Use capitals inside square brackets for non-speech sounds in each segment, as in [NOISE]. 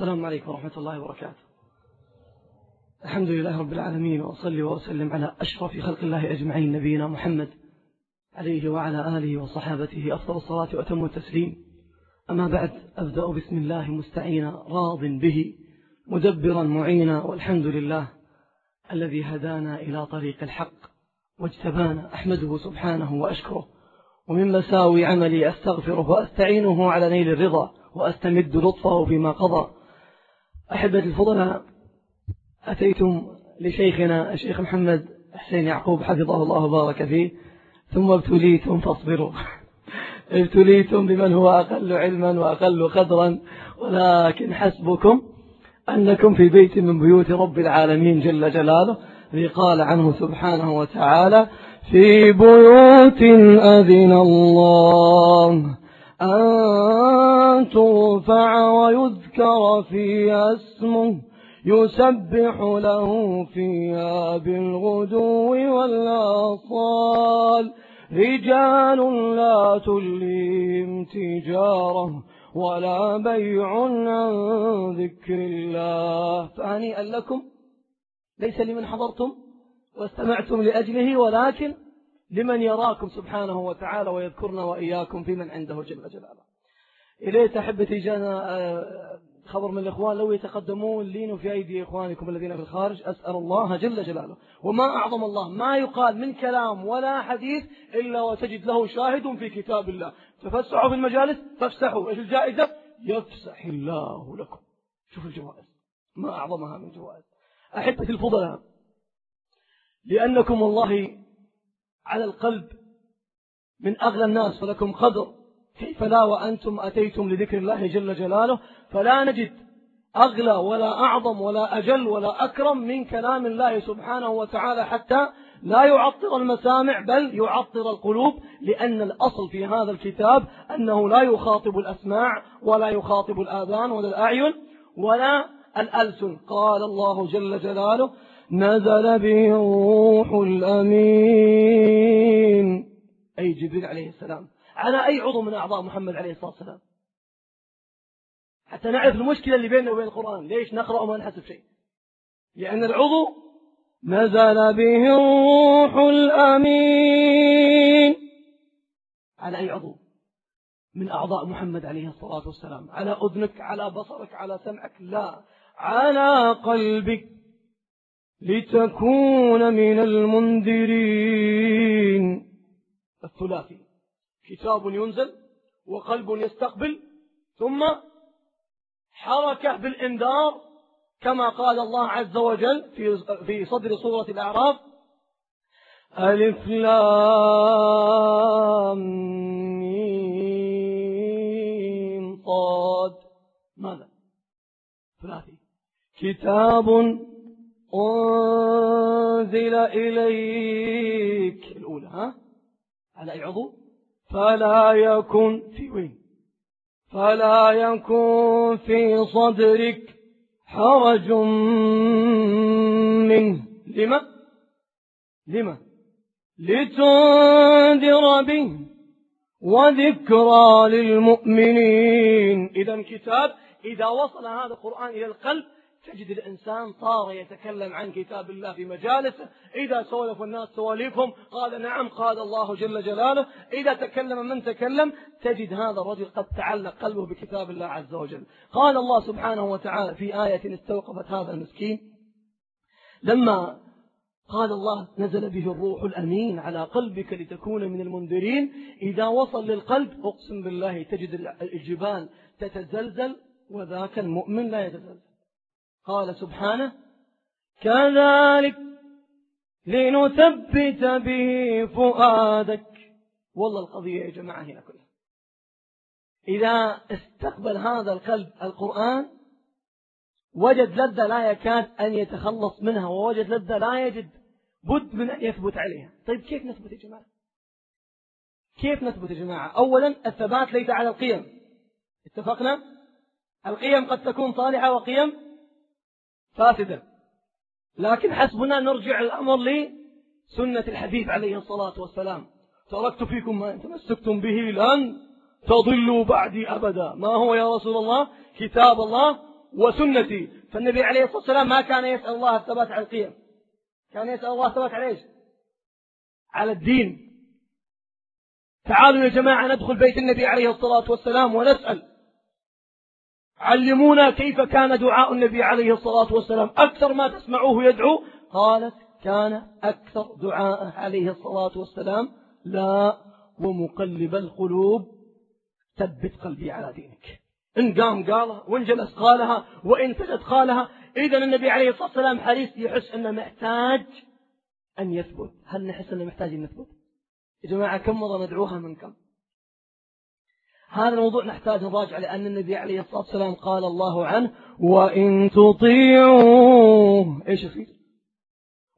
السلام عليكم ورحمة الله وبركاته. الحمد لله رب العالمين وأصلي وأسلم على أشرف خلق الله أجمعين نبينا محمد. عليه وعلى آله وصحابته أفضل الصلاة وأتم التسليم. أما بعد أبدأ بسم الله مستعينا راض به مدبرا معينا والحمد لله الذي هدانا إلى طريق الحق واجتبانا أحمده سبحانه وأشكره ومن مساوي عملي أستغفره وأستعينه على نيل الرضا وأستمد لطفه فيما قضى أحبة الفضلاء أتيتم لشيخنا الشيخ محمد حسين يعقوب حفظه الله وبارك فيه ثم ابتليتم فاصبروا. [LAUGHS] ابتليتم بمن هو أقل علما وأقل قدرا ولكن حسبكم أنكم في بيت من بيوت رب العالمين جل جلاله ذي قال عنه سبحانه وتعالى في بيوت أذن الله. أن ترفع ويذكر فيها اسمه يسبح له فيها بالغدو والآصال. رجال لا تلهم تجارة ولا بيع عن ذكر الله. فهنيئا لكم ليس لمن حضرتم واستمعتم لأجله ولكن لمن يراكم سبحانه وتعالى ويذكرنا وإياكم في من عنده جل جلاله. إليه أحبتي جانا آه، خبر من الإخوان لو يتقدمون لينوا في أيدي إخوانكم الذين في الخارج أسأل الله جل جلاله. وما أعظم الله ما يقال من كلام ولا حديث إلا وتجد له شاهد في كتاب الله. تفسحوا في المجالس فافسحوا. إيش الجائزة؟ يفسح الله لكم. شوف الجوائز. ما أعظمها من جوائز. أحبتي الفضلاء لأنكم والله على القلب من أغلى الناس فلكم قدر. كيف لا وأنتم أتيتم لذكر الله جل جلاله؟ فلا نجد أغلى ولا أعظم ولا أجل ولا أكرم من كلام الله سبحانه وتعالى حتى لا يعطر المسامع بل يعطر القلوب لأن الأصل في هذا الكتاب أنه لا يخاطب الأسماع ولا يخاطب الآذان ولا الأعين ولا الألسن. قال الله جل جلاله نزل به الروح الأمين. أي جبريل عليه السلام. على أي عضو من أعضاء محمد عليه الصلاة والسلام؟ حتى نعرف المشكلة اللي بيننا وبين القرآن. ليش نقرأ وما نحسب شيء؟ لأن العضو نزل به الروح الأمين. على أي عضو؟ من أعضاء محمد عليه الصلاة والسلام. على أذنك على بصرك على سمعك؟ لا. على قلبك. لتكون من المنذرين الثلاثي كتاب ينزل وقلب يستقبل ثم حركة بالإنذار كما قال الله عز وجل في صدر سورة الأعراف ألف لام ماذا؟ ثلاثي كتاب أنزل إليك. الأولى ها؟ على أي عضو؟ فلا يكن في وين؟ فلا يكن في صدرك حرج منه. لما؟ لما؟ لتنذر به وذكرى للمؤمنين. إذا كتاب إذا وصل هذا القرآن إلى القلب تجد الإنسان صار يتكلم عن كتاب الله في مجالسه. إذا سولف الناس سواليفهم قال نعم قال الله جل جلاله. إذا تكلم من تكلم تجد هذا الرجل قد تعلق قلبه بكتاب الله عز وجل. قال الله سبحانه وتعالى في آية استوقفت هذا المسكين لما قال الله نزل به الروح الأمين على قلبك لتكون من المنذرين إذا وصل للقلب أقسم بالله تجد الجبال تتزلزل وذاك المؤمن لا يتزلزل. قال سبحانه كذلك لنثبت به فؤادك. والله القضية يا جماعة هنا كلها. إذا استقبل هذا القلب القرآن وجد لذة لا يكاد أن يتخلص منها ووجد لذة لا يجد بد من أن يثبت عليها. طيب كيف نثبت يا جماعة؟ كيف نثبت يا جماعة؟ أولا الثبات ليس على القيم. اتفقنا؟ القيم قد تكون صالحة وقيم فاسدة لكن حسبنا نرجع الأمر لسنة الحبيب عليه الصلاة والسلام. تركت فيكم ما إن تمسكتم به لن تضلوا بعدي أبدا. ما هو يا رسول الله؟ كتاب الله وسنتي. فالنبي عليه الصلاة والسلام ما كان يسأل الله الثبات على القيم. كان يسأل الله الثبات على إيش؟ على الدين. تعالوا يا جماعة ندخل بيت النبي عليه الصلاة والسلام ونسأل. علمونا كيف كان دعاء النبي عليه الصلاة والسلام. أكثر ما تسمعوه يدعو. قالت كان أكثر دعاءه عليه الصلاة والسلام لا ومقلب القلوب. ثبت قلبي على دينك. إن قام قالها وإن جلس قالها وإن سجد قالها. إذا النبي عليه الصلاة والسلام حريص يحس أنه محتاج أن يثبت. هل نحس أنه محتاج أن يثبت يا جماعة كم مرة ندعوها من كم هذا الموضوع نحتاج نراجع لأن النبي عليه الصلاة والسلام قال الله عنه وإن تطيعوه إيش يصير؟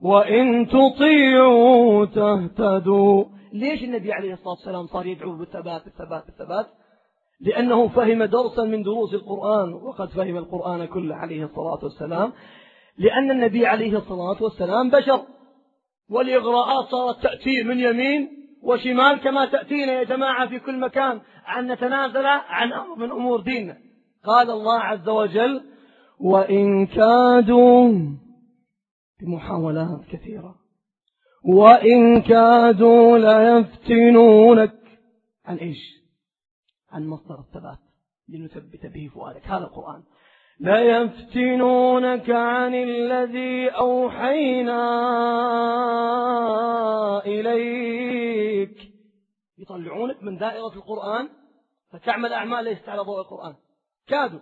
وإن تطيعوا تهتدوا ليش النبي عليه الصلاة والسلام صار يدعو بالثبات الثبات الثبات؟ لأنه فهم درسا من دروس القرآن وقد فهم القرآن كله عليه الصلاة والسلام لأن النبي عليه الصلاة والسلام بشر والإغراءات صارت تأتي من يمين وشمال كما تأتينا يا جماعة في كل مكان عن نتنازل عن أمر من أمور ديننا. قال الله عز وجل وإن كادوا بمحاولات كثيرة. وإن كادوا ليفتنونك. عن إيش؟ عن مصدر الثبات. لنثبت به فؤادك. هذا القرآن. ليفتنونك عن الذي أوحينا إليك. يطلعونك من دائرة القرآن فتعمل أعمال ليست على ضوء القرآن. كادوا.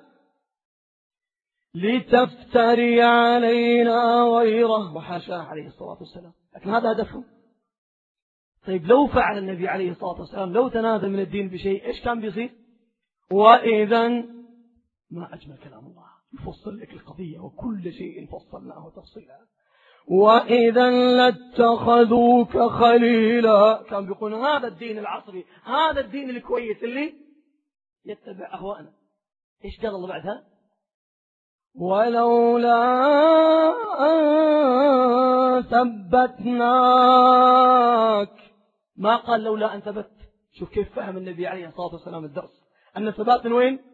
لتفتري علينا غيره. وحاشاه عليه الصلاة والسلام. لكن هذا هدفهم. طيب لو فعل النبي عليه الصلاة والسلام لو تنازل من الدين بشيء إيش كان بيصير؟ وإذا ما أجمل كلام الله. يفصل لك القضية وكل شيء فصلناه تفصيلا. وإذا لاتخذوك خليلا. كان بيقول هذا الدين العصري هذا الدين الكويس اللي يتبع أهواءنا. إيش قال الله بعدها؟ ولولا أن ثبتناك. ما قال لولا أن ثبت. شوف كيف فهم النبي عليه الصلاة والسلام الدرس. أن الثبات من وين؟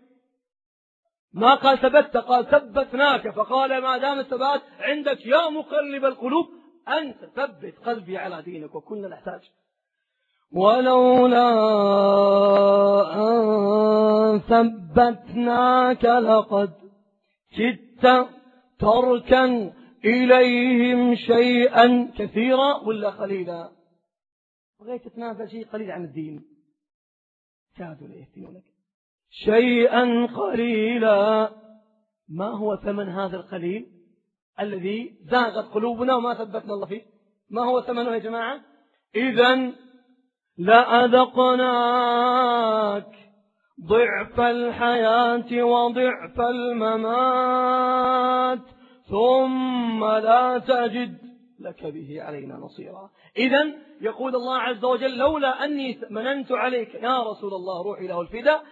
ما قال ثبت قال ثبتناك. فقال ما دام الثبات عندك يا مقلب القلوب أنت ثبت قلبي على دينك. وكلنا نحتاج. ولولا أن ثبتناك لقد كدت تركا إليهم شيئا كثيرا ولا قليلا. بغيت تتنازل شيء قليل عن الدين. كادوا ليفتنونك شيئا قليلا. ما هو ثمن هذا القليل الذي زاغت قلوبنا وما ثبتنا الله فيه؟ ما هو ثمنه يا جماعة؟ إذا لأذقناك ضعف الحياة وضعف الممات ثم لا تجد لك به علينا نصيرا. إذا يقول الله عز وجل لولا أني مننت عليك يا رسول الله روحي له الفداء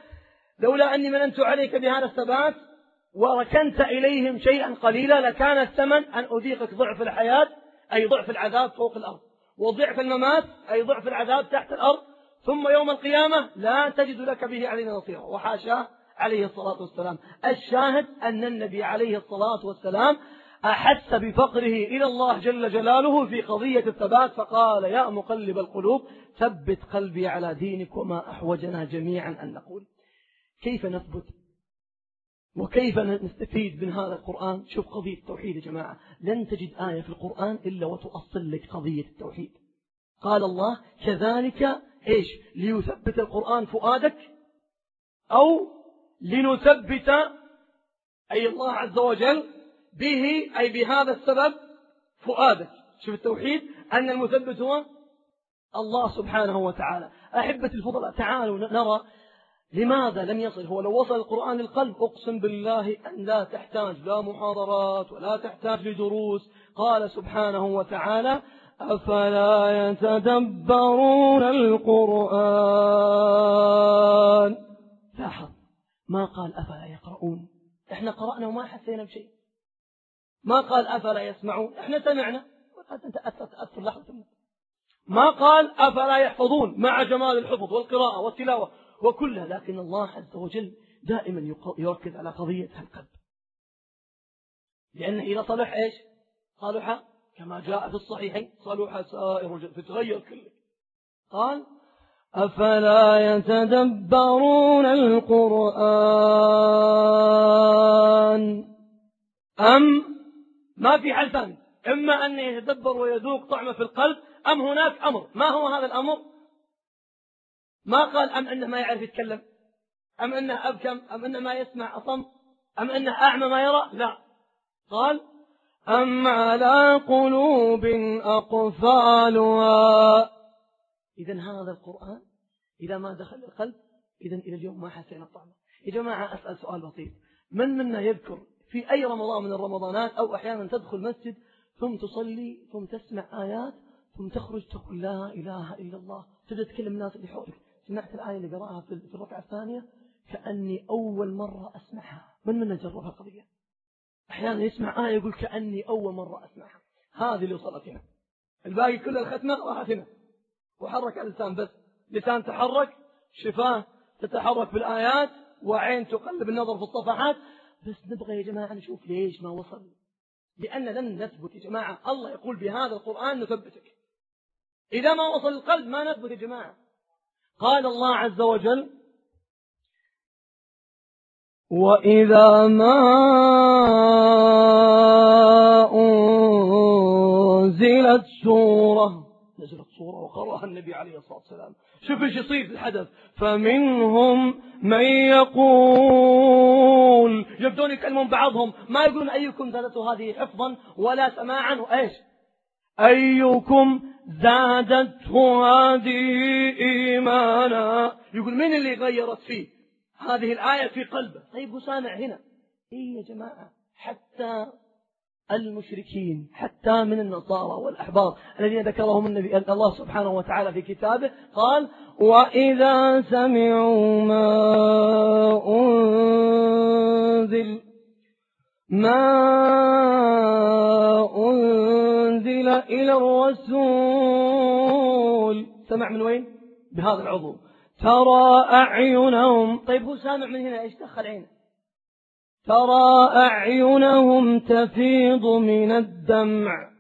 لولا أني مننت عليك بهذا الثبات وركنت إليهم شيئا قليلا لكان الثمن أن أذيقك ضعف الحياة أي ضعف العذاب فوق الأرض وضعف الممات أي ضعف العذاب تحت الأرض. ثم يوم القيامة لا تجد لك به علينا نصيرا. وحاشاه عليه الصلاة والسلام. الشاهد أن النبي عليه الصلاة والسلام أحس بفقره إلى الله جل جلاله في قضية الثبات فقال يا مقلب القلوب ثبت قلبي على دينك وما أحوجنا جميعا أن نقول. كيف نثبت؟ وكيف نستفيد من هذا القرآن؟ شوف قضية التوحيد يا جماعة. لن تجد آية في القرآن إلا وتؤصل لك قضية التوحيد. قال الله كذلك إيش؟ ليثبت القرآن فؤادك أو لنثبت أي الله عز وجل به أي بهذا السبب فؤادك. شوف التوحيد أن المثبت هو الله سبحانه وتعالى. أحبة الفضلاء تعالوا نرى لماذا لم يصل؟ هو لو وصل القرآن للقلب أقسم بالله أن لا تحتاج لا محاضرات ولا تحتاج لدروس. قال سبحانه وتعالى أفلا يتدبرون القرآن؟ لاحظ ما قال أفلا يقرؤون. إحنا قرأنا وما حسينا بشيء. ما قال أفلا يسمعون. إحنا سمعنا. تأثر لحظة. ما قال أفلا يحفظون مع جمال الحفظ والقراءة والتلاوة. وكلها لكن الله عز وجل دائما يركز على قضية القلب لأنه إذا صلح إيش؟ صلح كما جاء في الصحيحين صلح سائر فتغير كله. قال أفلا يتدبرون القرآن؟ أم ما في حل ثاني؟ إما أن يتدبر ويذوق طعمه في القلب أم هناك أمر. ما هو هذا الأمر؟ ما قال أم أنه ما يعرف يتكلم؟ أم أنه أبكم؟ أم أنه ما يسمع أصم؟ أم أنه أعمى ما يرى؟ لا. قال أم على قلوب أقفالها. إذا هذا القرآن إذا ما دخل القلب إذا إلى اليوم ما حسينا طعمه يا جماعة أسأل سؤال بسيط. من منا يذكر في أي رمضان من الرمضانات أو أحيانا تدخل مسجد ثم تصلي ثم تسمع آيات ثم تخرج تقول لا إله إلا الله تبدأ تكلم الناس اللي حولك. سمعت الآية اللي قرأها في الركعة الثانية كأني أول مرة أسمعها. من منا جربها قضية أحيانا يسمع آية يقول كأني أول مرة أسمعها. هذه اللي وصلت هنا. الباقي كل الختمة راحت هنا. وحرك اللسان بس. لسان تحرك شفاه تتحرك بالآيات وعين تقلب النظر في الصفحات. بس نبغى يا جماعة نشوف ليش ما وصل. لأن لن نثبت يا جماعة. الله يقول بهذا القرآن نثبتك. إذا ما وصل القلب ما نثبت يا جماعة. قال الله عز وجل وإذا ما أنزلت سورة نزلت سورة وقرأها النبي عليه الصلاة والسلام. شوف إيش يصير في الحدث. فمنهم من يقول يبدون يكلمون بعضهم. ما يقولون أيكم زادته هذه حفظا ولا سماعا وإيش؟ أيكم زادته هذه إيمانا. يقول من اللي غيرت فيه؟ هذه الآية في قلبه. طيب هو سامع هنا. إيه يا جماعة؟ حتى المشركين حتى من النصارى والأحبار الذين ذكرهم النبي الله سبحانه وتعالى في كتابه قال وإذا سمعوا ما أنزل ما أنزل إلى الرسول. سمع من وين؟ بهذا العضو. ترى أعينهم. طيب هو سامع من هنا؟ إيش دخل عينه؟ ترى أعينهم تفيض من الدمع.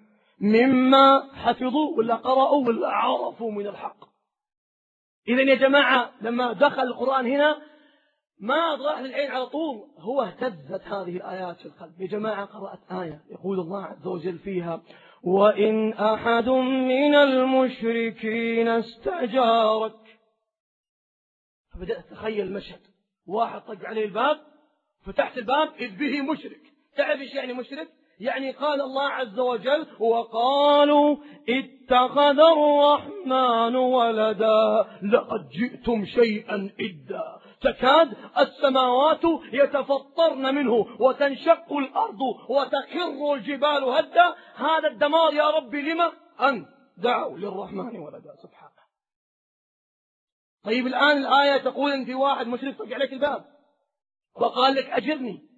مما حفظوا ولا قرأوا ولا عرفوا من الحق. إذا يا جماعة لما دخل القرآن هنا ما راح للعين على طول. هو اهتزت هذه الآيات في القلب. يا جماعة قرأت آية يقول الله عز وجل فيها وإن أحد من المشركين استجارك. فبدأت أتخيل المشهد واحد طق عليه الباب فتحت الباب إذ به مشرك. تعرف إيش يعني مشرك؟ يعني قال الله عز وجل وقالوا اتخذ الرحمن ولدا لقد جئتم شيئا إدا. تكاد السماوات يتفطرن منه وتنشق الأرض وتخر الجبال هدا. هذا الدمار يا ربي لما أن دعوا للرحمن ولدا سبحانه. طيب الآن الآية تقول أن في واحد مشرك طق عليك الباب. وقال لك أجرني.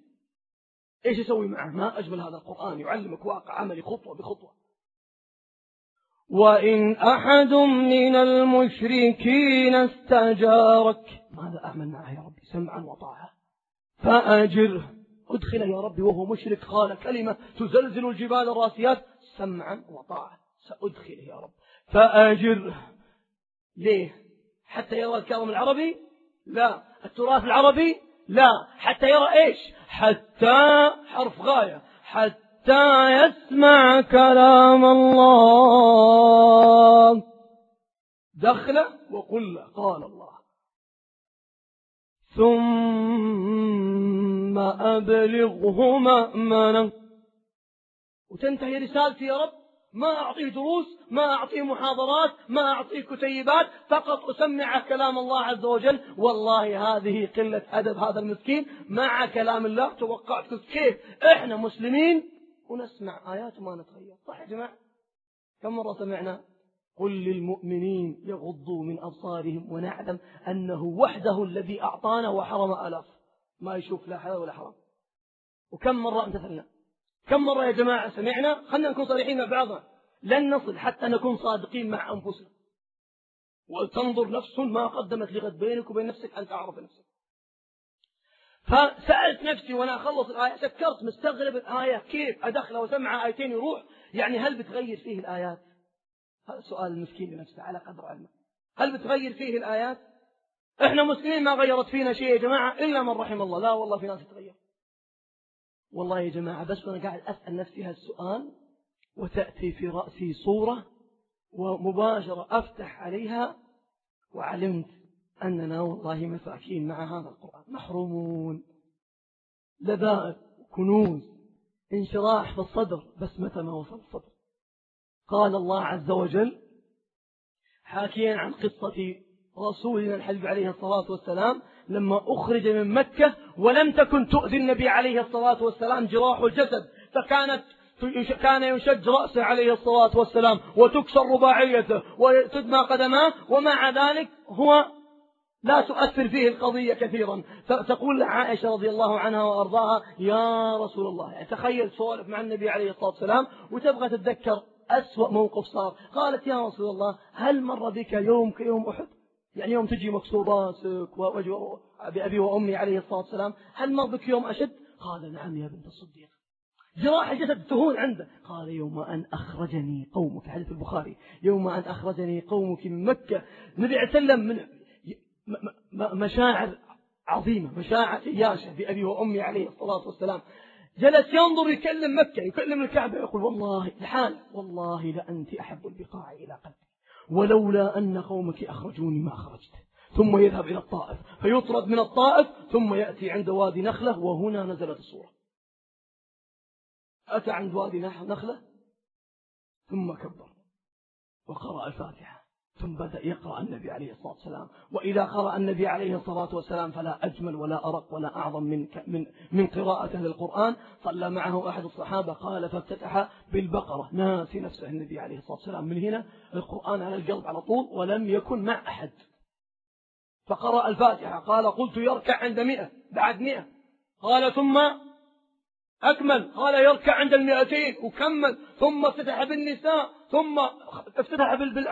إيش يسوي معه؟ ما أجمل هذا القرآن يعلمك واقع عملي خطوة بخطوة. وإن أحد من المشركين استجارك أعمل معه يا ربي سمعا وطاعة. فأجره أدخل يا ربي وهو مشرك قال كلمة تزلزل الجبال الراسيات. سمعا وطاعة. سأدخله يا رب. فأجره ليه؟ حتى يرى الكلام العربي؟ لا. التراث العربي؟ لا. حتى يرى إيش؟ حتى حرف غاية. حتى يسمع كلام الله. دخل وقل قال الله. ثم أبلغه مأمنا. وتنتهي رسالتي يا رب. ما أعطيه دروس ما أعطيه محاضرات ما أعطيه كتيبات فقط أسمعه كلام الله عز وجل. والله هذه قلة أدب هذا المسكين. مع كلام الله توقعت كيف؟ إحنا مسلمين ونسمع آيات وما نتغير. صح يا جماعة؟ كم مرة سمعنا؟ قل للمؤمنين يغضوا من أبصارهم ونعلم أنه وحده الذي أعطانا وحرم ألاف ما يشوف لا حلال ولا حرام. وكم مرة امتثلنا. كم مرة يا جماعة سمعنا؟ خلنا نكون صريحين مع بعضنا. لن نصل حتى نكون صادقين مع أنفسنا. ولتنظر نفس ما قدمت لغد بينك وبين نفسك أن تعرف نفسك. فسألت نفسي وأنا أخلص الآية فكرت مستغرب الآية كيف أدخله وسمع آيتين يروح؟ يعني هل بتغير فيه الآيات؟ هذا سؤال المسكين لنفسه على قدر علمه. هل بتغير فيه الآيات؟ إحنا مسلمين ما غيرت فينا شيء يا جماعة إلا من رحم الله. لا والله في ناس تتغير. والله يا جماعة بس وأنا قاعد أسأل نفسي هالسؤال وتأتي في رأسي صورة ومباشرة أفتح عليها وعلمت أننا والله مساكين مع هذا القرآن. محرومون. لذائذ كنوز انشراح في الصدر بس متى ما وصل الصدر. قال الله عز وجل حاكيا عن قصة رسولنا الحبيب عليه الصلاة والسلام لما أخرج من مكة ولم تكن تؤذي النبي عليه الصلاة والسلام جراح الجسد فكانت كان يشج رأسه عليه الصلاة والسلام وتكسر رباعيته وتدمى قدماه ومع ذلك هو لا تؤثر فيه القضية كثيرا. تقول عائشة رضي الله عنها وأرضاها يا رسول الله تخيل سوالف مع النبي عليه الصلاة والسلام وتبغى تتذكر أسوأ موقف صار. قالت يا رسول الله هل مر بك يوم كيوم أحد؟ يعني يوم تجي مكسور راسك بأبي وأمي عليه الصلاة والسلام هل مر بك يوم أشد؟ قال نعم يا بنت الصديق. جراح الجسد تهون عنده. قال يوم أن أخرجني قومك. حديث البخاري. يوم أن أخرجني قومك من مكة. النبي عليه وسلم من مشاعر عظيمة مشاعر إياشة بأبي وأمي عليه الصلاة والسلام. جلس ينظر يكلم مكة يكلم الكعبة يقول والله الحال والله لأنت أحب البقاع إلى قلبي. ولولا أن قومك أخرجوني ما خرجت. ثم يذهب إلى الطائف فيطرد من الطائف ثم يأتي عند وادي نخلة وهنا نزلت الصورة. أتى عند وادي نخلة ثم كبر وقرأ الفاتحة. ثم بدأ يقرأ النبي عليه الصلاة والسلام. وإذا قرأ النبي عليه الصلاة والسلام فلا أجمل ولا أرق ولا أعظم من من من قراءته للقرآن صلى معه أحد الصحابة قال فافتتح بالبقرة. ناسي نفسه النبي عليه الصلاة والسلام. من هنا القرآن على القلب على طول ولم يكن مع أحد. فقرأ الفاتحة. قال قلت يركع عند مئة بعد مئة. قال ثم أكمل. قال يركع عند المئتين. وكمل ثم افتتح بالنساء. ثم افتتح بالآل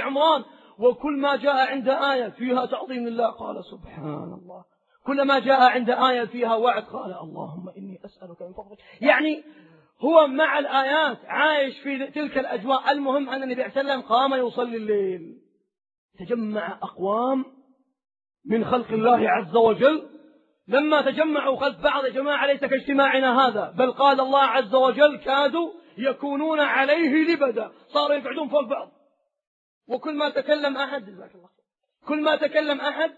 عمران. وكل ما جاء عند آية فيها تعظيم الله قال سبحان الله. كلما جاء عند آية فيها وعد قال اللهم إني أسألك من فضلك. يعني هو مع الآيات عايش في تلك الأجواء. المهم أن النبي عليه وسلم قام يصلي الليل. تجمع أقوام من خلق الله عز وجل. لما تجمعوا خلف بعض يا جماعة ليس كاجتماعنا هذا بل قال الله عز وجل كادوا يكونون عليه لبدا. صاروا يقعدون فوق بعض. وكل ما تكلم أحد جزاك الله كل ما تكلم أحد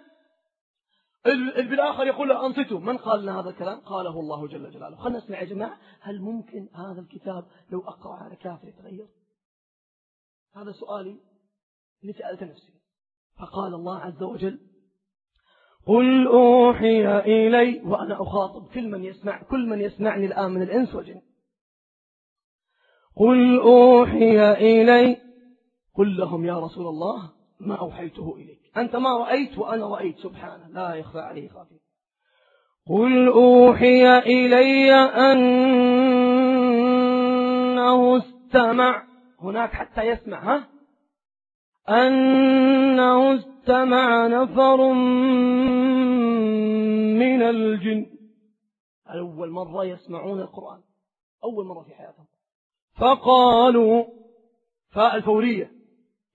بالآخر يقول له أنصتوا. من قال لنا هذا الكلام؟ قاله الله جل جلاله. خلنا نسمع يا جماعة هل ممكن هذا الكتاب لو أقرأ على كافر يتغير؟ هذا سؤالي اللي سألت نفسي. فقال الله عز وجل قل أوحي إلي وأنا أخاطب كل من يسمع كل من يسمعني الآن من الإنس والجن. قل أوحي إلي. قل لهم يا رسول الله ما أوحيته إليك. أنت ما رأيت وأنا رأيت. سبحانه. لا يخفى عليه خافي قل أوحي إلي أنه استمع. هناك حتى يسمع ها؟ أنه استمع نفر من الجن. أول مرة يسمعون القرآن. أول مرة في حياتهم. فقالوا فاء الفورية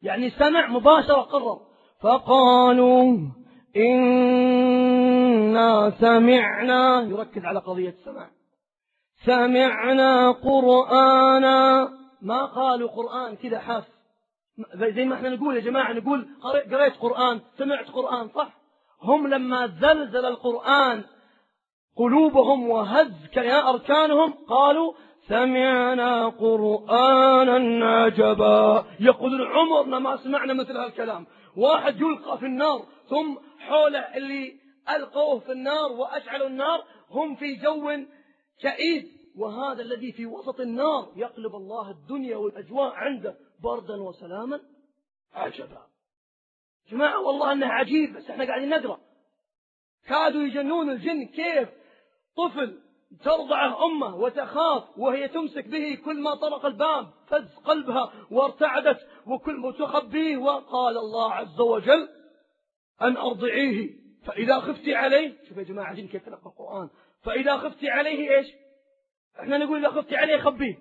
يعني سمع مباشرة قرر. فقالوا إنا سمعنا يركز على قضية السمع سمعنا قرآنا. ما قالوا قرآن كذا حاف. زي ما إحنا نقول يا جماعة نقول قريت قرآن سمعت قرآن صح؟ هم لما زلزل القرآن قلوبهم وهز أركانهم قالوا سمعنا قرآنا عجبا. يقول عمرنا ما سمعنا مثل هالكلام. واحد يلقى في النار ثم حوله اللي ألقوه في النار وأشعلوا النار هم في جو كئيب وهذا الذي في وسط النار يقلب الله الدنيا والأجواء عنده بردا وسلاما عجبا. جماعة والله أنه عجيب بس إحنا قاعدين نقرأ. كادوا يجنون الجن كيف؟ طفل ترضعه أمه وتخاف وهي تمسك به كل ما طرق الباب فز قلبها وارتعدت وكل ما تخبيه وقال الله عز وجل أن أرضعيه. فإذا خفت عليه شوف يا جماعة عجين كيف تلقى القرآن. فإذا خفت عليه إيش؟ إحنا نقول إذا خفت عليه خبيه.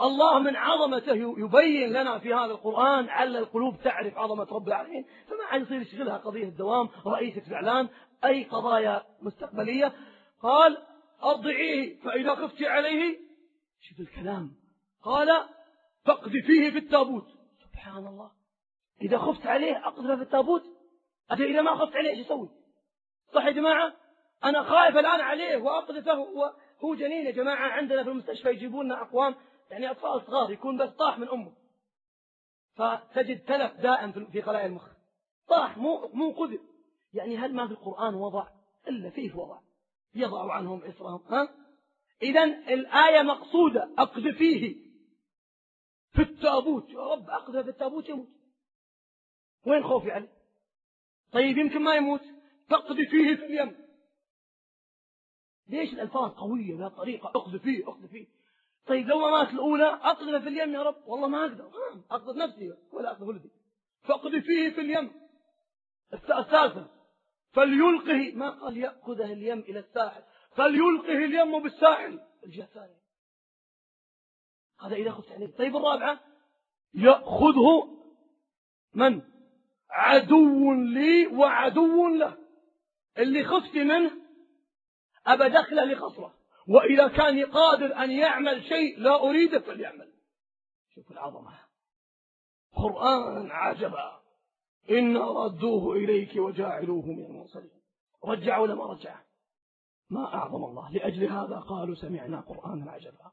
الله من عظمته يبين لنا في هذا القرآن على القلوب تعرف عظمة رب العالمين. فما عاد يصير يشغلها قضية الدوام رئيسة الإعلان أي قضايا مستقبلية. قال أرضعيه فإذا خفت عليه شوف الكلام. قال فيه في التابوت. سبحان الله. إذا خفت عليه أقذفه في التابوت. إذا ما خفت عليه إيش أسوي؟ صح يا جماعة؟ أنا خايف الآن عليه وأقذفه هو جنين يا جماعة عندنا في المستشفى يجيبون لنا أقوام يعني أطفال صغار يكون بس طاح من أمه. فتجد تلف دائم في خلايا المخ. طاح مو مو قذف. يعني هل ما في القرآن وضع؟ إلا فيه وضع. يضع عنهم إصرهم ها؟ إذا الآية مقصودة أقذفيه في التابوت يا رب أقذف في التابوت يموت. وين خوفي عليه طيب يمكن ما يموت. فيه في اليم. ليش الألفاظ قوية بهالطريقة أقذفيه أقذفيه طيب لو ما مات الأولى أقذف في اليم يا رب. والله ما أقدر. أقذف نفسي ولا أقذف ولدي. فيه في اليم. الثالثة فليلقه ما قال يأخذه اليم إلى الساحل فليلقه اليم بالساحل. الجهة الثانية. هذا إذا خفت عليه طيب الرابعة؟ يأخذه من؟ عدو لي وعدو له. اللي خفت منه أبى دخله لخصره. وإذا كان قادر أن يعمل شيء لا أريده فليعمل. شوف العظمة. قرآن عجبا. إن ردوه إليك وجاعلوه من المرسلين. رجع ولا ما رجع ما أعظم الله. لأجل هذا قالوا سمعنا قرآنا عجبا.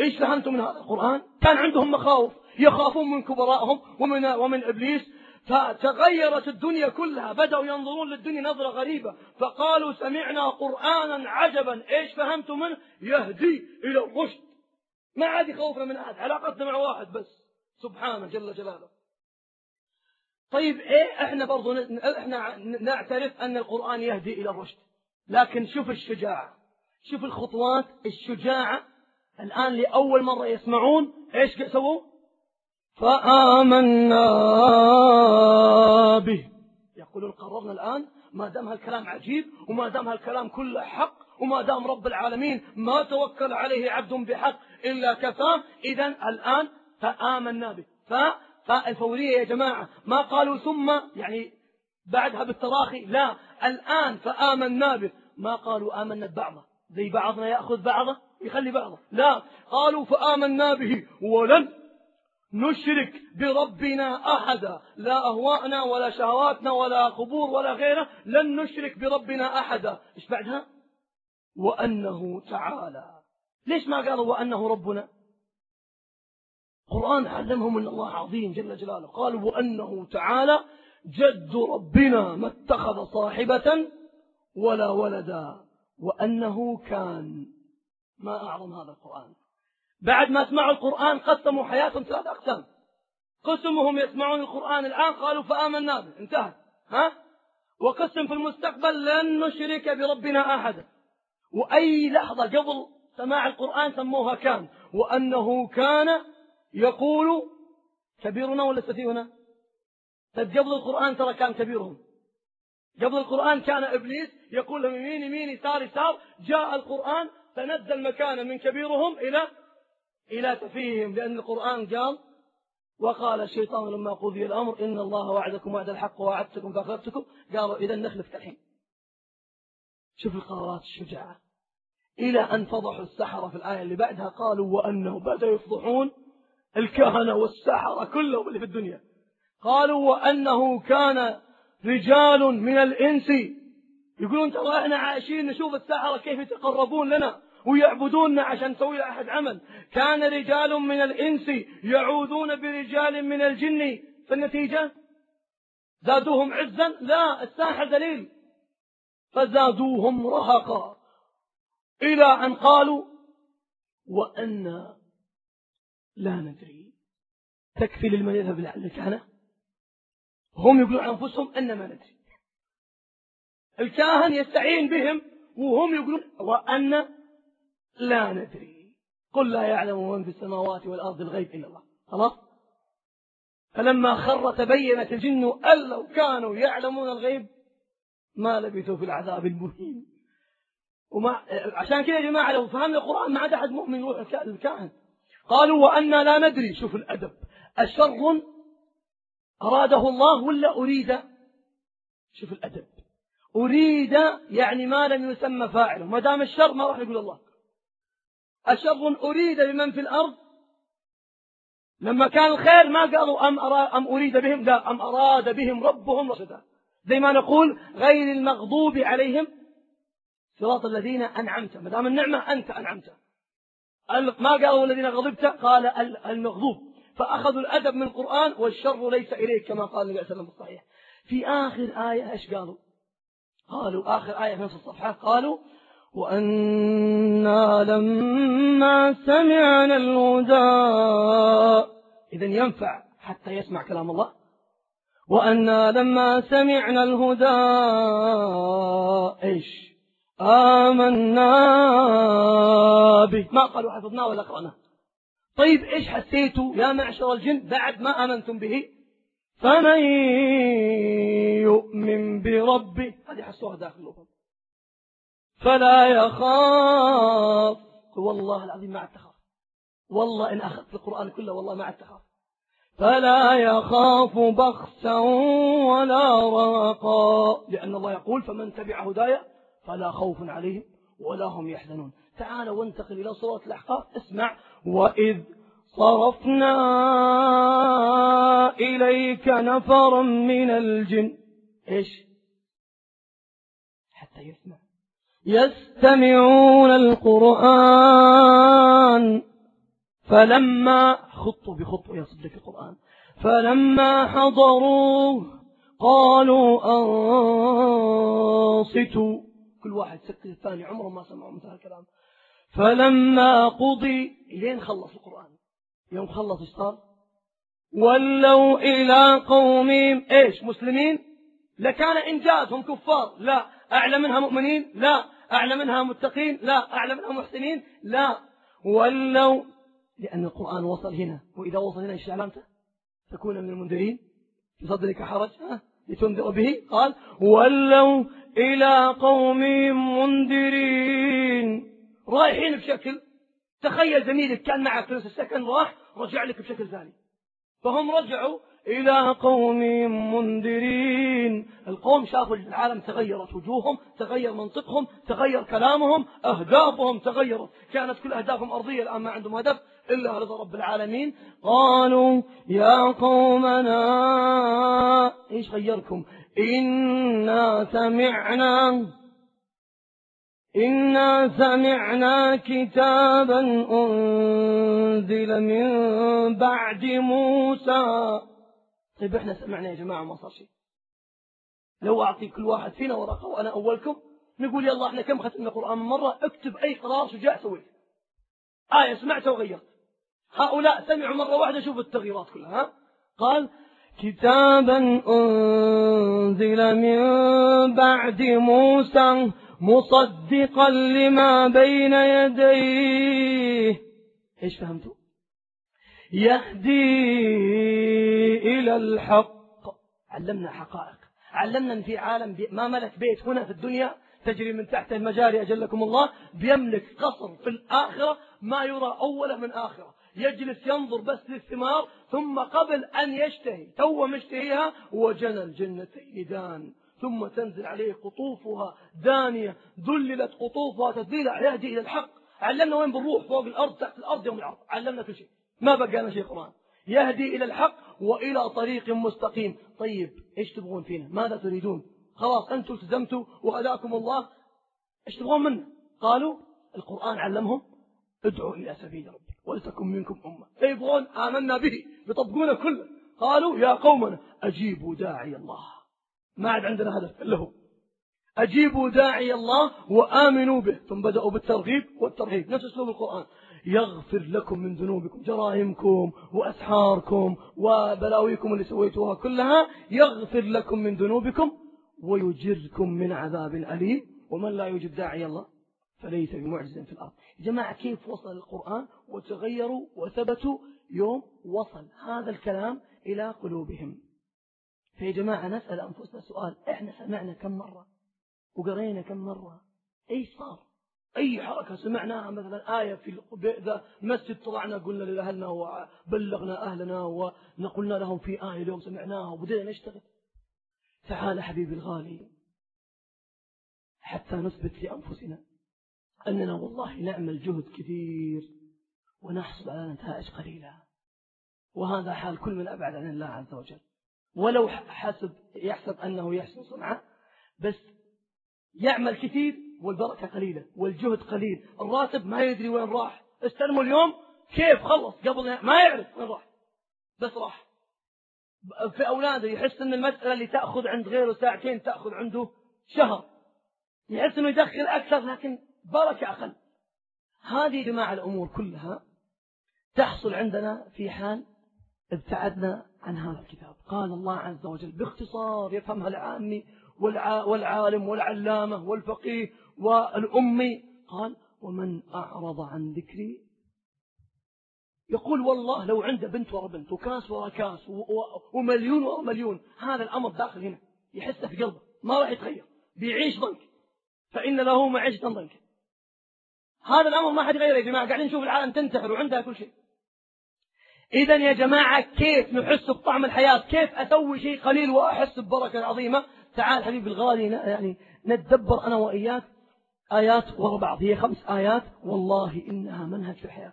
إيش فهمتم من هذا القرآن؟ كان عندهم مخاوف. يخافون من كبرائهم ومن, ومن إبليس. فتغيرت الدنيا كلها. بدأوا ينظرون للدنيا نظرة غريبة. فقالوا سمعنا قرآنا عجبا. إيش فهمتم منه؟ يهدي إلى الرشد. ما عاد يخوفنا من أحد. علاقتنا مع واحد بس. سبحانه جل جلاله. طيب إيه إحنا برضو إحنا نعترف أن القرآن يهدي إلى الرشد. لكن شوف الشجاعة. شوف الخطوات الشجاعة الآن لأول مرة يسمعون إيش سووا فآمنا به. يقولون قررنا الآن ما دام هالكلام عجيب وما دام هالكلام كله حق وما دام رب العالمين ما توكل عليه عبد بحق إلا كفاه إذا الآن فآمنا به. فالفورية يا جماعة ما قالوا ثم يعني بعدها بالتراخي لا الآن فآمنا به. ما قالوا آمنا ببعضه زي بعضنا يأخذ بعضه يخلي بعضه. لا قالوا فآمنا به. ولن نشرك بربنا أحدا. لا أهواءنا ولا شهواتنا ولا قبور ولا غيره لن نشرك بربنا أحدا. إيش بعدها؟ وأنه تعالى. ليش ما قالوا وأنه ربنا؟ القرآن علمهم أن الله عظيم جل جلاله. قالوا وأنه تعالى جد ربنا ما اتخذ صاحبة ولا ولدا وأنه كان. ما أعظم هذا القرآن. بعد ما سمعوا القرآن قسموا حياتهم ثلاث أقسام. قسم وهم يسمعون القرآن الآن قالوا فآمنا به. انتهى. ها؟ وقسم في المستقبل لن نشرك بربنا أحدا. وأي لحظة قبل سماع القرآن سموها كان. وأنه كان يقول كبيرنا ولا سفيهنا؟ طيب قبل القرآن ترى كان كبيرهم. قبل القرآن كان إبليس يقول لهم يمين يمين يسار يسار. جاء القرآن فنزل مكانا من كبيرهم إلى إلى تفيهم لأن القرآن قال وقال الشيطان لما قضي الأمر إن الله وعدكم وعد الحق ووعدتكم فأخلفتكم قالوا إذا نخلف الحين. شوف القرارات الشجاعة. إلى أن فضحوا السحرة في الآية اللي بعدها قالوا وأنه بدأوا يفضحون الكهنة والسحرة كلهم اللي في الدنيا. قالوا وأنه كان رجال من الإنس. يقولون ترى إحنا عايشين نشوف السحرة كيف يتقربون لنا ويعبدوننا عشان نسوي أحد عمل. كان رجال من الإنس يعوذون برجال من الجن. فالنتيجة زادوهم عزا؟ لا الساحر دليل فزادوهم رهقا. إلى أن قالوا وأن لا ندري. تكفي لمن يذهب للكهنة هم يقولون عن أنفسهم أن ما ندري. الكاهن يستعين بهم وهم يقولون وأن لا ندري. قل لا يعلم من في السماوات والأرض الغيب إلا الله. خلاص؟ فلما خر تبينت الجن أن لو كانوا يعلمون الغيب ما لبثوا في العذاب المهين. وما عشان كذا يا جماعة لو فهمنا القرآن ما عاد أحد مؤمن يروح الكاهن. قالوا وأنا لا ندري. شوف الأدب. أشر أراده الله ولا أريد؟ شوف الأدب. أريد يعني ما لم يسمى فاعله ما دام الشر ما راح يقول الله. أشر أريد بمن في الأرض؟ لما كان الخير ما قالوا أم, أم أريد بهم؟ لا. أم أراد بهم ربهم رشدا. زي ما نقول غير المغضوب عليهم صراط الذين أنعمت. ما دام النعمة أنت أنعمت. ما قالوا الذين غضبت؟ قال المغضوب. فأخذوا الأدب من القرآن والشر ليس إليك كما قال النبي صلى الله عليه وسلم الصحيح. في آخر آية إيش قالوا؟ قالوا آخر آية في نفس الصفحة قالوا وأنا لما سمعنا الهدى. إذا ينفع حتى يسمع كلام الله. وأنا لما سمعنا الهدى. آمنا به. ما قالوا حفظناه ولا قرأناه طيب إيش حسيتوا يا معشر الجن بعد ما آمنتم به؟ فمن يؤمن بربه هذه حسوها داخل الأفق. فلا يخاف. والله العظيم ما عاد تخاف والله إن أخذت القرآن كله والله ما عاد تخاف فلا يخاف بخسا ولا رهقا. لأن الله يقول فمن تبع هدايا فلا خوف عليهم ولا هم يحزنون. تعال وانتقل إلى صورة الأحقاف. اسمع. وإذ صرفنا إليك نفرا من الجن. إيش؟ حتى يسمع. يستمعون القرآن. فلما خطوا بخطوة. يا صدق القرآن. فلما حضروه قالوا أنصتوا. كل واحد سكت الثاني عمره ما سمعوا مثل الكلام. فلما قضي لين خلص القرآن. يوم خلص إيش صار؟ ولوا إلى قومهم. إيش مسلمين؟ لكان إنجازهم كفار. لا أعلى منها مؤمنين. لا أعلى منها متقين. لا أعلى منها محسنين. لا. ولوا لأن القرآن وصل هنا. وإذا وصل هنا إيش علامته تكون من المنذرين. في صدرك حرج؟ ها؟ لتنذر به؟ قال ولوا إلى قومهم منذرين. رايحين بشكل تخيل زميلك كان معك في نفس السكن راح رجع لك بشكل ثاني. فهم رجعوا إلى قوم منذرين. القوم شافوا العالم تغيرت وجوههم تغير منطقهم تغير كلامهم أهدافهم تغيرت. كانت كل أهدافهم أرضية الآن ما عندهم هدف. إلا رضا رب العالمين. قالوا يا قومنا إيش غيركم؟ إنا سمعنا إنا سمعنا كتابا أنزل من بعد موسى. طيب إحنا سمعنا يا جماعة ما صار شيء. لو أعطي كل واحد فينا ورقة وأنا أولكم نقول يلا إحنا كم ختمنا القرآن مرة اكتب أي قرار شجاع سويت آية سمعتها وغيرت. هؤلاء سمعوا مرة واحدة شوفوا التغييرات كلها ها؟ قال كتابا أنزل من بعد موسى مصدقا لما بين يديه. إيش فهمتوا؟ يهدي إلى الحق. علمنا حقائق. علمنا أن في عالم ما ملك بيت هنا في الدنيا تجري من تحته المجاري أجلكم الله بيملك قصر في الآخرة ما يرى أوله من آخرة. يجلس ينظر بس للثمار ثم قبل أن يشتهي تو مشتهيها وجنى الجنتين دان ثم تنزل عليه قطوفها دانية ذللت قطوفها تذليل يهدي إلى الحق. علمنا وين بنروح فوق الأرض تحت الأرض يوم العرض. علمنا كل شيء. ما بقى لنا شيء قرآن يهدي إلى الحق وإلى طريق مستقيم. طيب إيش تبغون فينا؟ ماذا تريدون؟ خلاص أنتم التزمتوا وهداكم الله. إيش تبغون منا قالوا القرآن علمهم ادعوا إلى سبيل ربك ولتكن منكم أمة. فيبغون آمنا به يطبقونه كله. قالوا يا قومنا أجيبوا داعي الله. ما عاد عندنا هدف إلا هو. أجيبوا داعي الله وآمنوا به. ثم بدأوا بالترغيب والترهيب. نفس أسلوب القرآن. يغفر لكم من ذنوبكم جرائمكم وأسحاركم وبلاويكم اللي سويتوها كلها. يغفر لكم من ذنوبكم ويجركم من عذاب أليم. ومن لا يجب داعي الله؟ فليس بمعجز في الأرض. يا جماعة كيف وصل القرآن؟ وتغيروا وثبتوا يوم وصل هذا الكلام إلى قلوبهم. فيا جماعة نسأل أنفسنا سؤال. إحنا سمعنا كم مرة؟ وقرينا كم مرة؟ إيش صار؟ أي حركة سمعناها؟ مثلا آية في المسجد طلعنا قلنا لأهلنا وبلغنا أهلنا ونقلنا لهم في آية اليوم سمعناها وبدأنا نشتغل. تعال حبيبي الغالي حتى نثبت لأنفسنا أننا والله نعمل جهد كثير ونحصل على نتائج قليلة. وهذا حال كل من أبعد عن الله عز وجل. ولو حسب يحسب أنه يحسن صنعه بس يعمل كثير والبركة قليلة والجهد قليل. الراتب ما يدري وين راح. استلموا اليوم. كيف؟ خلص. قبل ما يعرف وين راح. بس راح. في أولاده يحس أن المسألة اللي تأخذ عند غيره ساعتين تأخذ عنده شهر. يحس أنه يدخل أكثر لكن بركة أقل. هذه جماعة الأمور كلها تحصل عندنا في حال ابتعدنا عن هذا الكتاب. قال الله عز وجل باختصار يفهمها العامي والعالم والعلامة والفقيه والأمي. قال ومن أعرض عن ذكري يقول والله لو عنده بنت ورا بنت وكاس ورا كاس ومليون ورا مليون هذا الأمر داخل هنا. يحسه في قلبه ما راح يتغير. بيعيش ضنك. فإن له معيشة ضنك. هذا الأمر ما حد غيره يا جماعة. قاعدين نشوف العالم تنتحر وعندها كل شيء. إذا يا جماعة كيف نحس بطعم الحياة؟ كيف أسوي شيء قليل وأحس ببركة عظيمة؟ تعال حبيبي الغالي يعني نتدبر أنا وإياك. آيات ورا بعض. هي خمس آيات. والله إنها منهج في الحياة.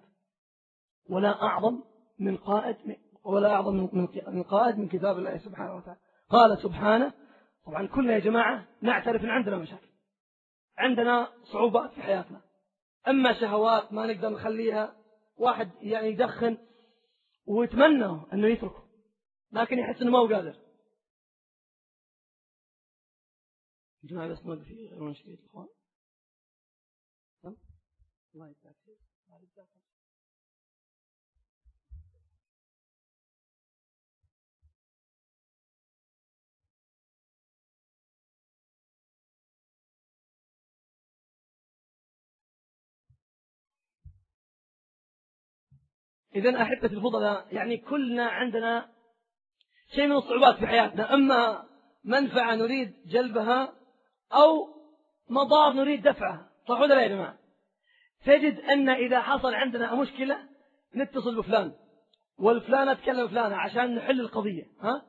ولا أعظم من قائد ولا أعظم من قائد من كتاب الله سبحانه وتعالى. قال سبحانه طبعا كلنا يا جماعة نعترف أن عندنا مشاكل. عندنا صعوبات في حياتنا. أما شهوات ما نقدر نخليها واحد يعني يدخن ويتمنى أنه يتركه لكن يحس أنه ما هو قادر. جماعة بس ما في غيرون شديد الإخوان الله يجزاك إذا أحبة الفضلاء يعني كلنا عندنا شيء من الصعوبات في حياتنا أما منفعة نريد جلبها أو مضار نريد دفعها. صح ولا لا يا جماعة؟ تجد أن إذا حصل عندنا مشكلة نتصل بفلان والفلانة تكلم فلانة عشان نحل القضية ها؟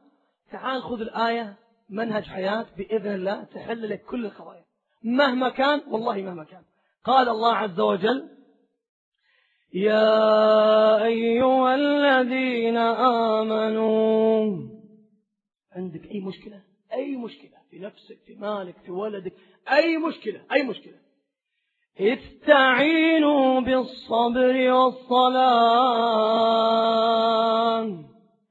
تعال خذ الآية منهج حياة بإذن الله تحل لك كل القضايا. مهما كان والله مهما كان. قال الله عز وجل يا أيها الذين آمنوا. عندك أي مشكلة؟ أي مشكلة؟ في نفسك في مالك في ولدك؟ أي مشكلة؟ أي مشكلة؟ استعينوا بالصبر والصلاة.